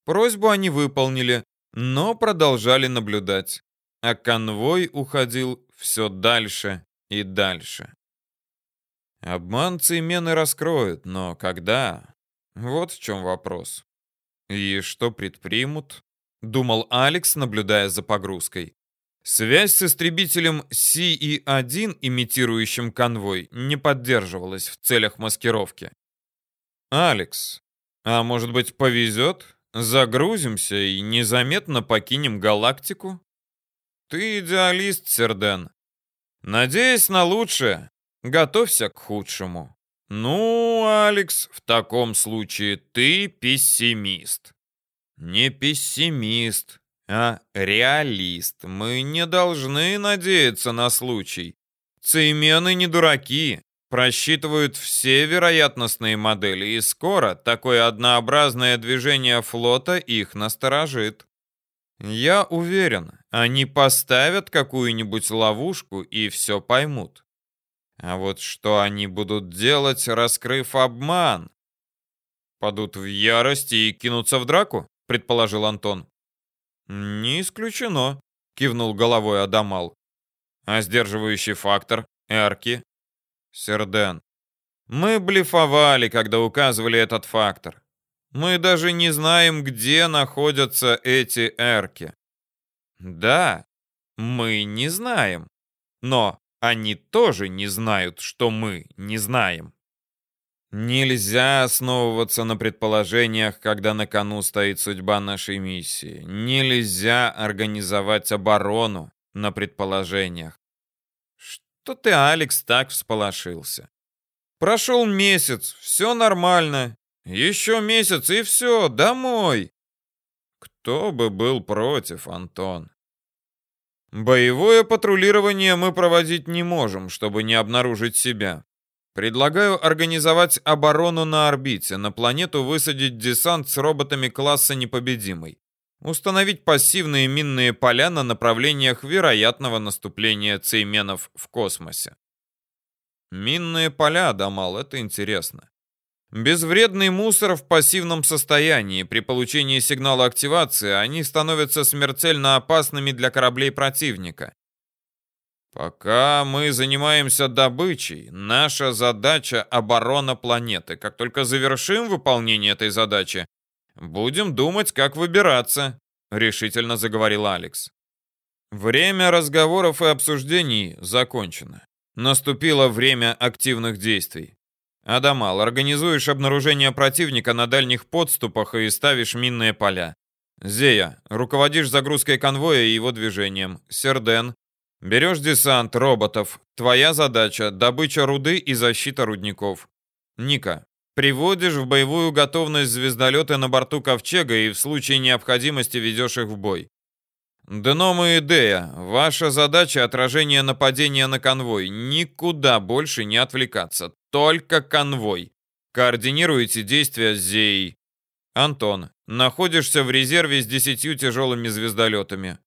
Просьбу они выполнили, но продолжали наблюдать, а конвой уходил все дальше и дальше. Обман цеймены раскроют, но когда? Вот в чем вопрос. И что предпримут? Думал Алекс, наблюдая за погрузкой. Связь с истребителем CE-1, имитирующим конвой, не поддерживалась в целях маскировки. «Алекс, а может быть повезет? Загрузимся и незаметно покинем галактику?» «Ты идеалист, Серден. Надеясь на лучшее, готовься к худшему». «Ну, Алекс, в таком случае ты пессимист». «Не пессимист, а реалист. Мы не должны надеяться на случай. Цеймены не дураки, просчитывают все вероятностные модели, и скоро такое однообразное движение флота их насторожит. Я уверен, они поставят какую-нибудь ловушку и все поймут. А вот что они будут делать, раскрыв обман? Падут в ярость и кинутся в драку, предположил Антон. «Не исключено», — кивнул головой Адамал. «А сдерживающий фактор? Эрки?» «Серден, мы блефовали, когда указывали этот фактор. Мы даже не знаем, где находятся эти эрки». «Да, мы не знаем, но они тоже не знают, что мы не знаем». Нельзя основываться на предположениях, когда на кону стоит судьба нашей миссии. Нельзя организовать оборону на предположениях. Что ты, Алекс, так всполошился? Прошел месяц, все нормально. Еще месяц и все, домой. Кто бы был против, Антон? Боевое патрулирование мы проводить не можем, чтобы не обнаружить себя. Предлагаю организовать оборону на орбите, на планету высадить десант с роботами класса «Непобедимый». Установить пассивные минные поля на направлениях вероятного наступления цейменов в космосе. Минные поля, Дамал, это интересно. Безвредный мусор в пассивном состоянии. При получении сигнала активации они становятся смертельно опасными для кораблей противника. Пока мы занимаемся добычей, наша задача — оборона планеты. Как только завершим выполнение этой задачи, будем думать, как выбираться, — решительно заговорил Алекс. Время разговоров и обсуждений закончено. Наступило время активных действий. Адамал, организуешь обнаружение противника на дальних подступах и ставишь минные поля. Зея, руководишь загрузкой конвоя и его движением. Серден, Берешь десант роботов. Твоя задача — добыча руды и защита рудников. Ника, приводишь в боевую готовность звездолеты на борту Ковчега и в случае необходимости ведешь их в бой. Деном и Идея, ваша задача — отражение нападения на конвой. Никуда больше не отвлекаться. Только конвой. Координируете действия с Зеей. Антон, находишься в резерве с десятью тяжелыми звездолетами.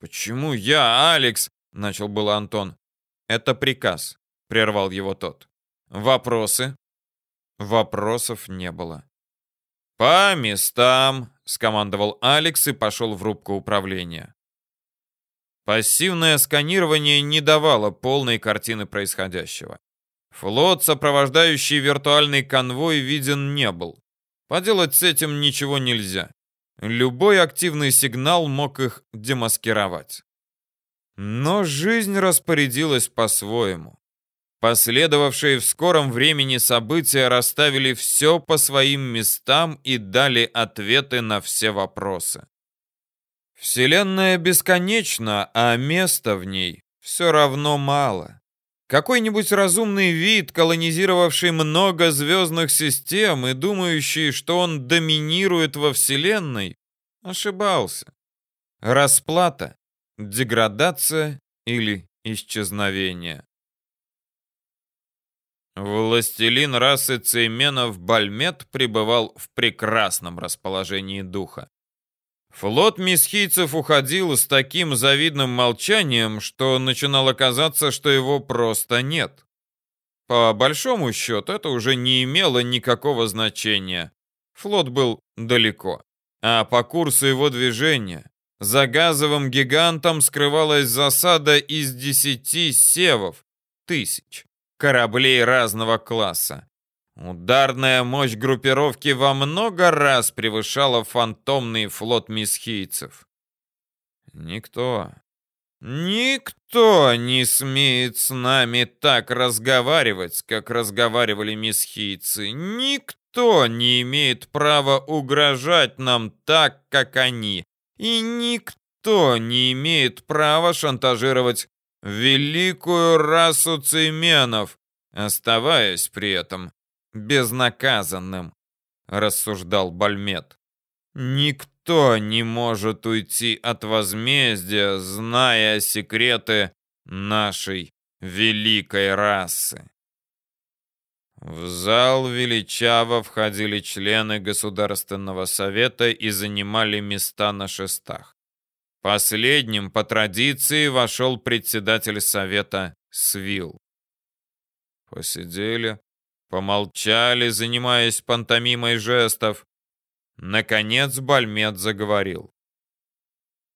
«Почему я, Алекс?» Начал было Антон. Это приказ, прервал его тот. Вопросы? Вопросов не было. По местам, скомандовал Алекс и пошел в рубку управления. Пассивное сканирование не давало полной картины происходящего. Флот, сопровождающий виртуальный конвой, виден не был. Поделать с этим ничего нельзя. Любой активный сигнал мог их демаскировать. Но жизнь распорядилась по-своему. Последовавшие в скором времени события расставили все по своим местам и дали ответы на все вопросы. Вселенная бесконечна, а места в ней все равно мало. Какой-нибудь разумный вид, колонизировавший много звездных систем и думающий, что он доминирует во Вселенной, ошибался. Расплата Деградация или исчезновение. Властелин расы цейменов Бальмет пребывал в прекрасном расположении духа. Флот месхийцев уходил с таким завидным молчанием, что начинало казаться, что его просто нет. По большому счету, это уже не имело никакого значения. Флот был далеко, а по курсу его движения за газовым гигантом скрывалась засада из десяти севов, тысяч. кораблей разного класса. Ударная мощь группировки во много раз превышала фантомный флот мисхийцев. Никто, никто не смеет с нами так разговаривать, как разговаривали мисхийцы. Никто не имеет права угрожать нам так, как они. И никто не имеет права шантажировать великую расу цейменов, оставаясь при этом безнаказанным, рассуждал Бальмет. Никто не может уйти от возмездия, зная секреты нашей великой расы. В зал величаво входили члены Государственного совета и занимали места на шестах. Последним по традиции вошел председатель совета Свил. Посидели, помолчали, занимаясь пантомимой жестов. Наконец Бальмет заговорил.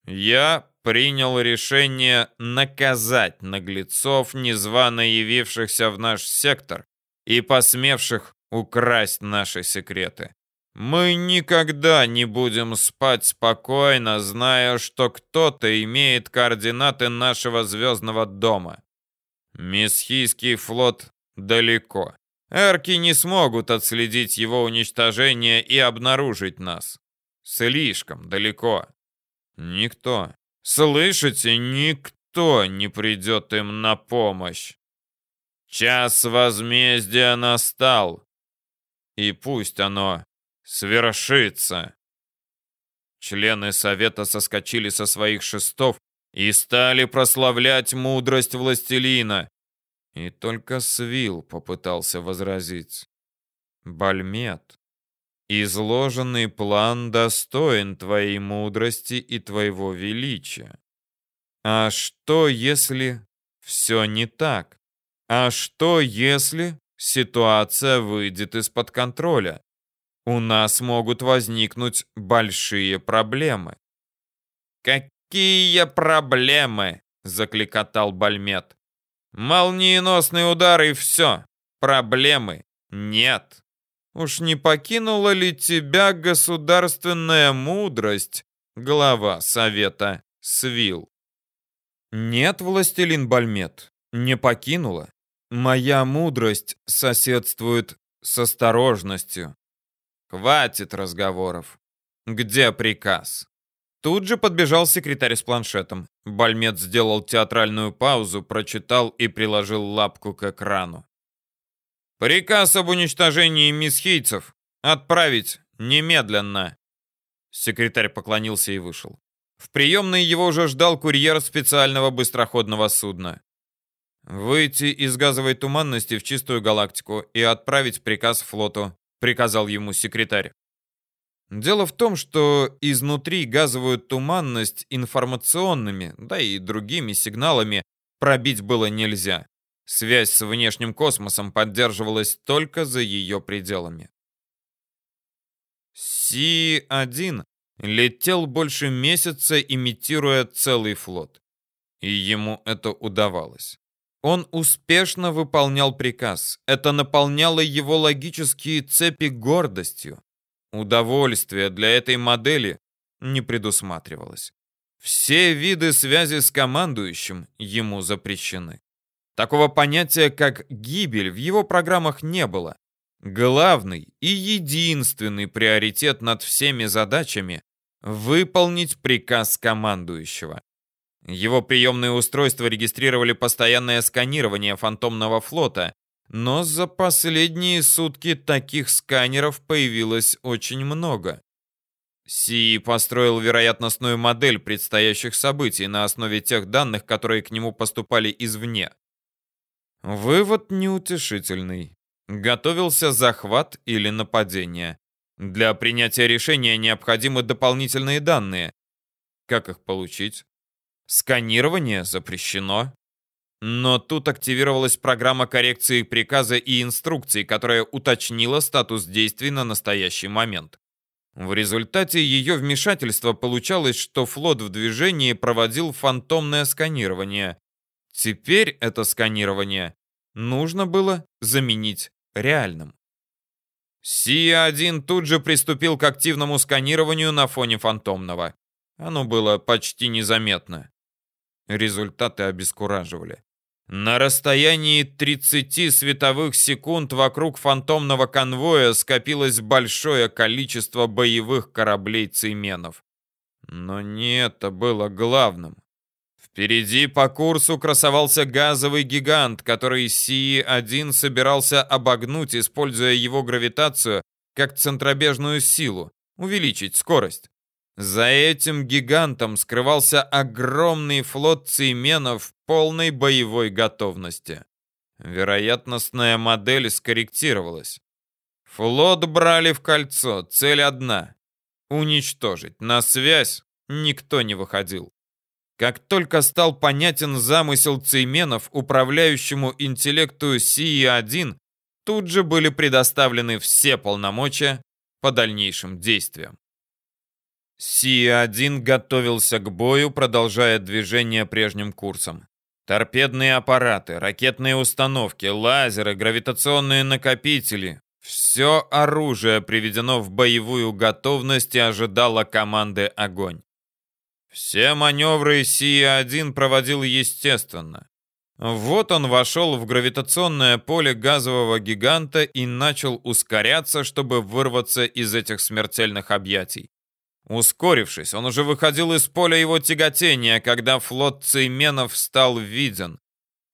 «Я принял решение наказать наглецов, незвано явившихся в наш сектор и посмевших украсть наши секреты. Мы никогда не будем спать спокойно, зная, что кто-то имеет координаты нашего звездного дома. Месхийский флот далеко. Эрки не смогут отследить его уничтожение и обнаружить нас. Слишком далеко. Никто, слышите, никто не придет им на помощь. Час возмездия настал. И пусть оно свершится. Члены совета соскочили со своих шестов и стали прославлять мудрость властелина. И только Свил попытался возразить. Бальмет, изложенный план достоин твоей мудрости и твоего величия. А что, если все не так? А что, если ситуация выйдет из-под контроля? у нас могут возникнуть большие проблемы. Какие проблемы? закликотал Бальмет. Молниеносный удар и все. Проблемы нет. Уж не покинула ли тебя государственная мудрость, глава совета Свил? Нет, властелин Бальмет, не покинула. Моя мудрость соседствует с осторожностью. Хватит разговоров. Где приказ? Тут же подбежал секретарь с планшетом. Бальмет сделал театральную паузу, прочитал и приложил лапку к экрану. Приказ об уничтожении мисхийцев отправить немедленно. Секретарь поклонился и вышел. В приемной его уже ждал курьер специального быстроходного судна. Выйти из газовой туманности в чистую галактику и отправить приказ флоту приказал ему секретарь. Дело в том, что изнутри газовую туманность информационными, да и другими сигналами пробить было нельзя. Связь с внешним космосом поддерживалась только за ее пределами. Си-1 летел больше месяца, имитируя целый флот. И ему это удавалось. Он успешно выполнял приказ. Это наполняло его логические цепи гордостью. Удовольствие для этой модели не предусматривалось. Все виды связи с командующим ему запрещены. Такого понятия, как гибель, в его программах не было. Главный и единственный приоритет над всеми задачами — выполнить приказ командующего. Его приемные устройства регистрировали постоянное сканирование фантомного флота, но за последние сутки таких сканеров появилось очень много. Си построил вероятностную модель предстоящих событий на основе тех данных, которые к нему поступали извне. Вывод неутешительный. Готовился захват или нападение. Для принятия решения необходимы дополнительные данные. Как их получить? Сканирование запрещено. Но тут активировалась программа коррекции приказа и инструкций, которая уточнила статус действий на настоящий момент. В результате ее вмешательства получалось, что флот в движении проводил фантомное сканирование. Теперь это сканирование нужно было заменить реальным. Си-1 тут же приступил к активному сканированию на фоне фантомного. Оно было почти незаметно. Результаты обескураживали. На расстоянии 30 световых секунд вокруг фантомного конвоя скопилось большое количество боевых кораблей цейменов. Но не это было главным. Впереди по курсу красовался газовый гигант, который Си-1 собирался обогнуть, используя его гравитацию как центробежную силу, увеличить скорость. За этим гигантом скрывался огромный флот цейменов полной боевой готовности. Вероятностная модель скорректировалась. Флот брали в кольцо, цель одна — уничтожить. На связь никто не выходил. Как только стал понятен замысел цейменов управляющему интеллекту Си-1, тут же были предоставлены все полномочия по дальнейшим действиям. Си-1 готовился к бою, продолжая движение прежним курсом. Торпедные аппараты, ракетные установки, лазеры, гравитационные накопители. Все оружие приведено в боевую готовность и ожидало команды «Огонь». Все маневры Си-1 проводил естественно. Вот он вошел в гравитационное поле газового гиганта и начал ускоряться, чтобы вырваться из этих смертельных объятий. Ускорившись, он уже выходил из поля его тяготения, когда флот цейменов стал виден.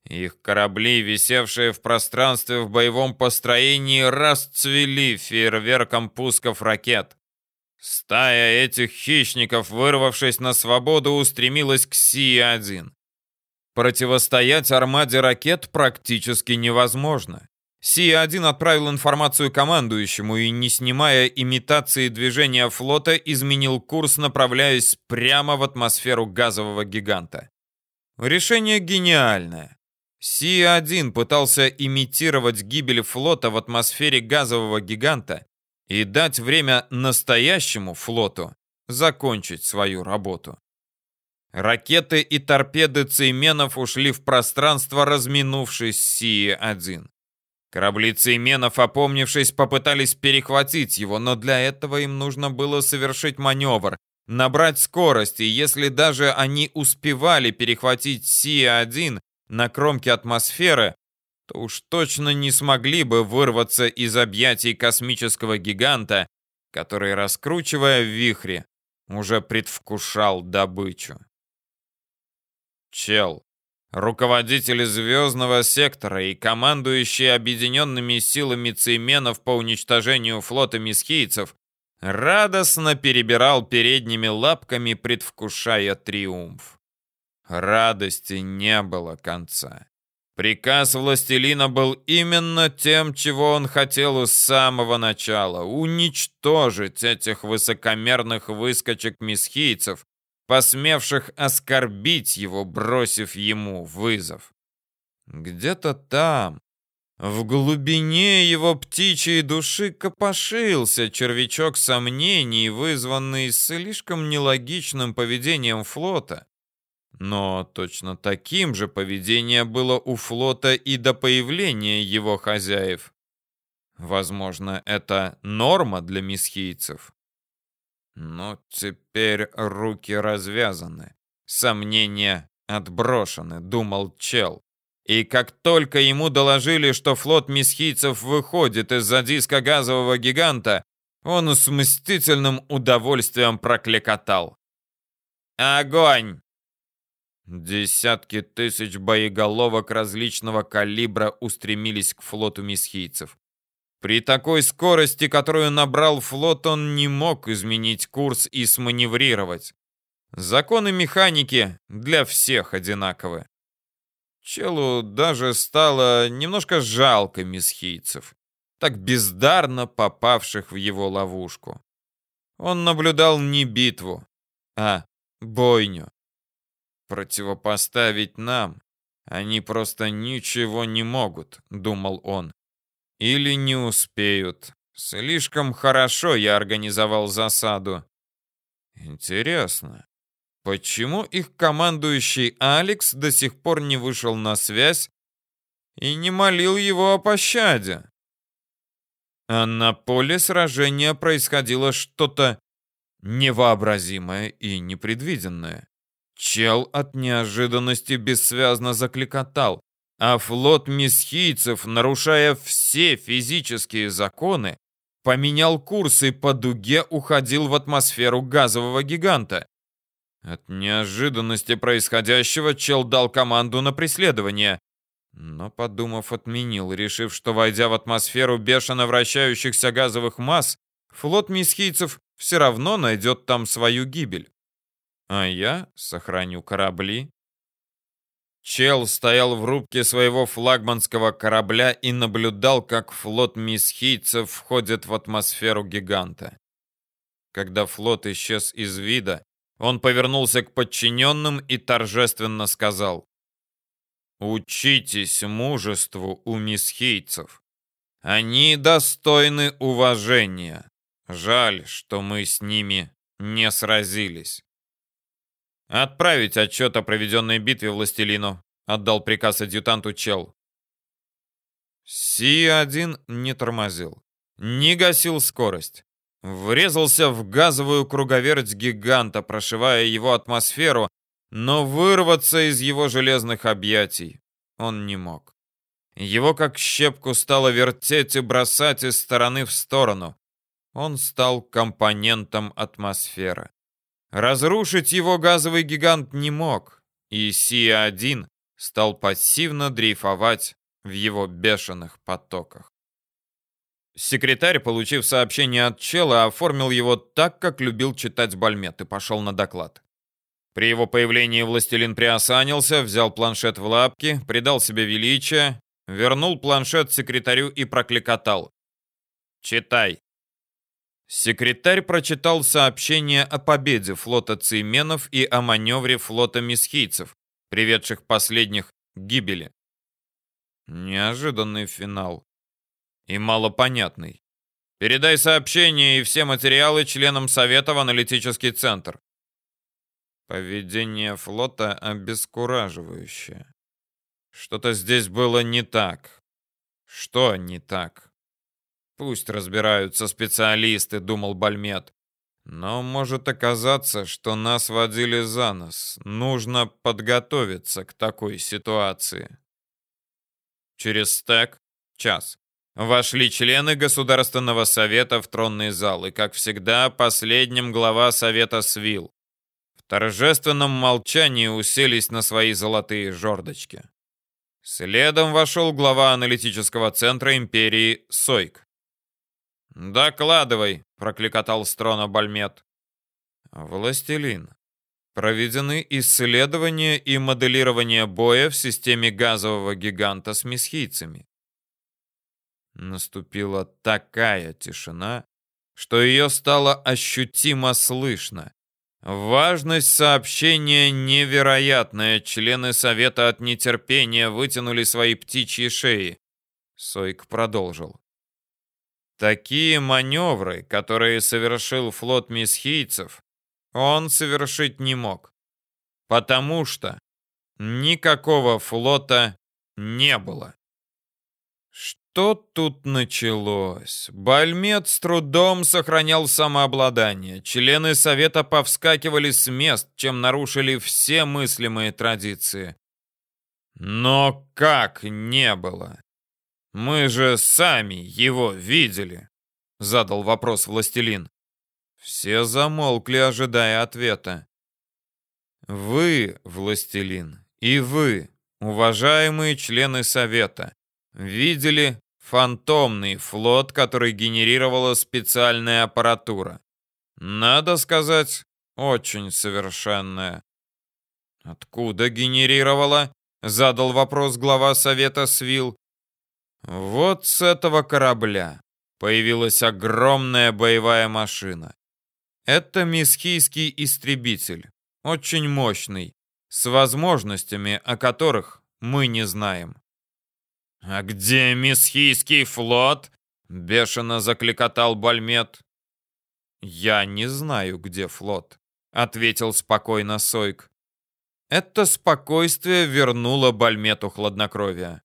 Их корабли, висевшие в пространстве в боевом построении, расцвели фейерверком пусков ракет. Стая этих хищников, вырвавшись на свободу, устремилась к Си-1. Противостоять армаде ракет практически невозможно. Си-1 отправил информацию командующему и, не снимая имитации движения флота, изменил курс, направляясь прямо в атмосферу газового гиганта. Решение гениальное. Си-1 пытался имитировать гибель флота в атмосфере газового гиганта и дать время настоящему флоту закончить свою работу. Ракеты и торпеды Цейменов ушли в пространство, разминувшись с Си-1. Корабли Цейменов, опомнившись, попытались перехватить его, но для этого им нужно было совершить маневр, набрать скорость, и если даже они успевали перехватить Си-1 на кромке атмосферы, то уж точно не смогли бы вырваться из объятий космического гиганта, который, раскручивая в вихре, уже предвкушал добычу. Чел, Руководители звездного сектора и командующие объединенными силами цейменов по уничтожению флота месхийцев радостно перебирал передними лапками, предвкушая триумф. Радости не было конца. Приказ властелина был именно тем, чего он хотел с самого начала — уничтожить этих высокомерных выскочек месхийцев, посмевших оскорбить его, бросив ему вызов. Где-то там, в глубине его птичьей души копошился червячок сомнений, вызванный слишком нелогичным поведением флота. Но точно таким же поведением было у флота и до появления его хозяев. Возможно, это норма для месхийцев. Но теперь руки развязаны. Сомнения отброшены, думал Чел. И как только ему доложили, что флот месхийцев выходит из-за диска газового гиганта, он с мстительным удовольствием прокликотал. «Огонь!» Десятки тысяч боеголовок различного калибра устремились к флоту месхийцев. При такой скорости, которую набрал флот, он не мог изменить курс и сманеврировать. Законы механики для всех одинаковы. Челу даже стало немножко жалко месхийцев, так бездарно попавших в его ловушку. Он наблюдал не битву, а бойню. Противопоставить нам они просто ничего не могут, думал он. Или не успеют. Слишком хорошо я организовал засаду. Интересно, почему их командующий Алекс до сих пор не вышел на связь и не молил его о пощаде. А на поле сражения происходило что-то невообразимое и непредвиденное. Чел от неожиданности бессвязно закликотал, а флот месхийцев, нарушая все физические законы, поменял курс и по дуге уходил в атмосферу газового гиганта. От неожиданности происходящего Чел дал команду на преследование, но, подумав, отменил, решив, что, войдя в атмосферу бешено вращающихся газовых масс, флот месхийцев все равно найдет там свою гибель. А я сохраню корабли. Чел стоял в рубке своего флагманского корабля и наблюдал, как флот месхийцев входит в атмосферу гиганта. Когда флот исчез из вида, он повернулся к подчиненным и торжественно сказал «Учитесь мужеству у месхийцев. Они достойны уважения. Жаль, что мы с ними не сразились». «Отправить отчет о проведенной битве властелину», — отдал приказ адъютанту Чел. Си-1 не тормозил, не гасил скорость. Врезался в газовую круговерть гиганта, прошивая его атмосферу, но вырваться из его железных объятий он не мог. Его как щепку стало вертеть и бросать из стороны в сторону. Он стал компонентом атмосферы. Разрушить его газовый гигант не мог, и Си-1 стал пассивно дрейфовать в его бешеных потоках. Секретарь, получив сообщение от Чела, оформил его так, как любил читать Бальмет, и пошел на доклад. При его появлении властелин приосанился, взял планшет в лапки, придал себе величие, вернул планшет секретарю и прокликотал. «Читай». Секретарь прочитал сообщение о победе флота Цейменов и о маневре флота Месхийцев, приведших последних к гибели. Неожиданный финал. И малопонятный. Передай сообщение и все материалы членам Совета в аналитический центр. Поведение флота обескураживающее. Что-то здесь было не так. Что не так? Пусть разбираются специалисты, думал Бальмет. Но может оказаться, что нас водили за нос. Нужно подготовиться к такой ситуации. Через стек час. Вошли члены Государственного совета в тронный зал, и, как всегда, последним глава совета свил. В торжественном молчании уселись на свои золотые жердочки. Следом вошел глава аналитического центра империи Сойк. «Докладывай», — прокликотал Строна Бальмет. «Властелин, проведены исследования и моделирование боя в системе газового гиганта с месхийцами. Наступила такая тишина, что ее стало ощутимо слышно. Важность сообщения невероятная. Члены совета от нетерпения вытянули свои птичьи шеи. Сойк продолжил. Такие маневры, которые совершил флот месхийцев, он совершить не мог. Потому что никакого флота не было. Что тут началось? Бальмет с трудом сохранял самообладание. Члены совета повскакивали с мест, чем нарушили все мыслимые традиции. Но как не было? Мы же сами его видели, задал вопрос властелин. Все замолкли, ожидая ответа. Вы, властелин, и вы, уважаемые члены совета, видели фантомный флот, который генерировала специальная аппаратура. Надо сказать, очень совершенная. Откуда генерировала? Задал вопрос глава совета Свил. Вот с этого корабля появилась огромная боевая машина. Это мисхийский истребитель, очень мощный, с возможностями, о которых мы не знаем. «А где мисхийский флот?» — бешено закликотал Бальмет. «Я не знаю, где флот», — ответил спокойно Сойк. Это спокойствие вернуло Бальмету хладнокровие.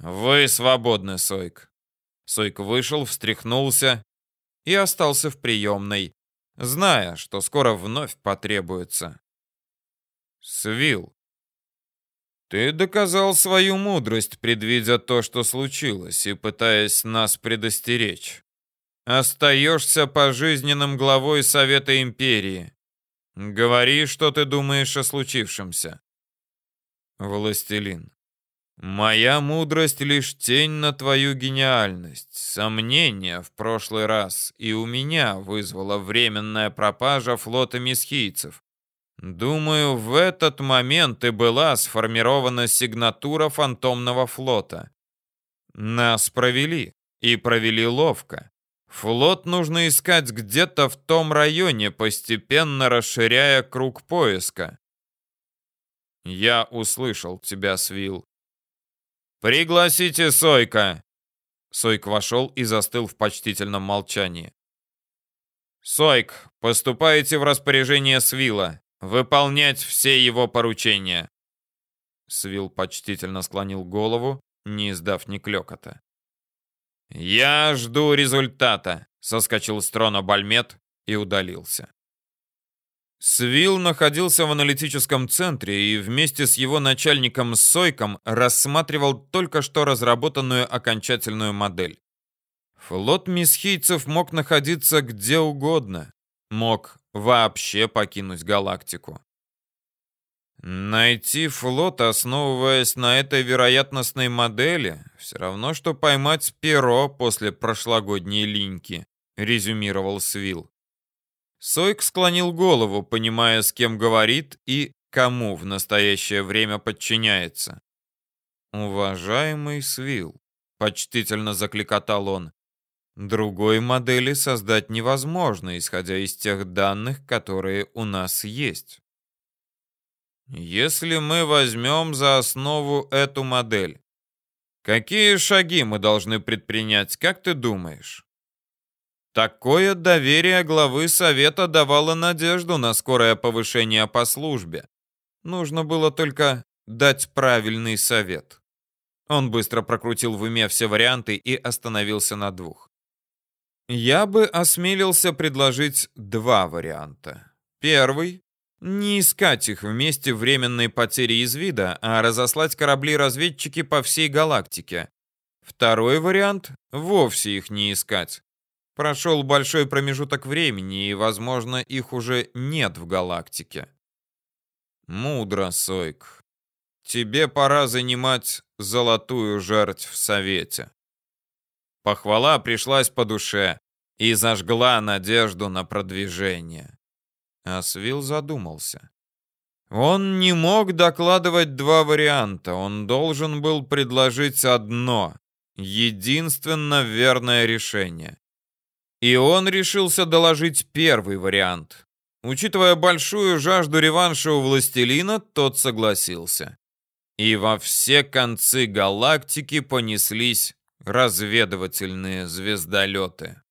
«Вы свободны, Сойк». Сойк вышел, встряхнулся и остался в приемной, зная, что скоро вновь потребуется. Свил. Ты доказал свою мудрость, предвидя то, что случилось, и пытаясь нас предостеречь. Остаешься пожизненным главой Совета Империи. Говори, что ты думаешь о случившемся. Властелин. Моя мудрость лишь тень на твою гениальность. Сомнение в прошлый раз и у меня вызвала временная пропажа флота месхийцев. Думаю, в этот момент и была сформирована сигнатура фантомного флота. Нас провели, и провели ловко. Флот нужно искать где-то в том районе, постепенно расширяя круг поиска. Я услышал тебя, Свил. Пригласите Сойка. Сойк вошел и застыл в почтительном молчании. Сойк, поступаете в распоряжение Свила. Выполнять все его поручения. Свил почтительно склонил голову, не издав ни клёкота. «Я жду результата», — соскочил с трона Бальмет и удалился. Свил находился в аналитическом центре и вместе с его начальником Сойком рассматривал только что разработанную окончательную модель. Флот месхийцев мог находиться где угодно, мог вообще покинуть галактику. Найти флот, основываясь на этой вероятностной модели, все равно, что поймать перо после прошлогодней линьки, резюмировал Свил. Сойк склонил голову, понимая, с кем говорит и кому в настоящее время подчиняется. «Уважаемый Свил», — почтительно закликотал он, — «другой модели создать невозможно, исходя из тех данных, которые у нас есть». Если мы возьмем за основу эту модель, какие шаги мы должны предпринять, как ты думаешь? Такое доверие главы совета давало надежду на скорое повышение по службе. Нужно было только дать правильный совет. Он быстро прокрутил в уме все варианты и остановился на двух. Я бы осмелился предложить два варианта. Первый не искать их вместе временной потери из вида, а разослать корабли-разведчики по всей галактике. Второй вариант — вовсе их не искать. Прошел большой промежуток времени, и, возможно, их уже нет в галактике. Мудро, Сойк. Тебе пора занимать золотую жертв в Совете. Похвала пришлась по душе и зажгла надежду на продвижение. Асвил задумался. Он не мог докладывать два варианта, он должен был предложить одно, единственно верное решение. И он решился доложить первый вариант. Учитывая большую жажду реванша у властелина, тот согласился. И во все концы галактики понеслись разведывательные звездолеты.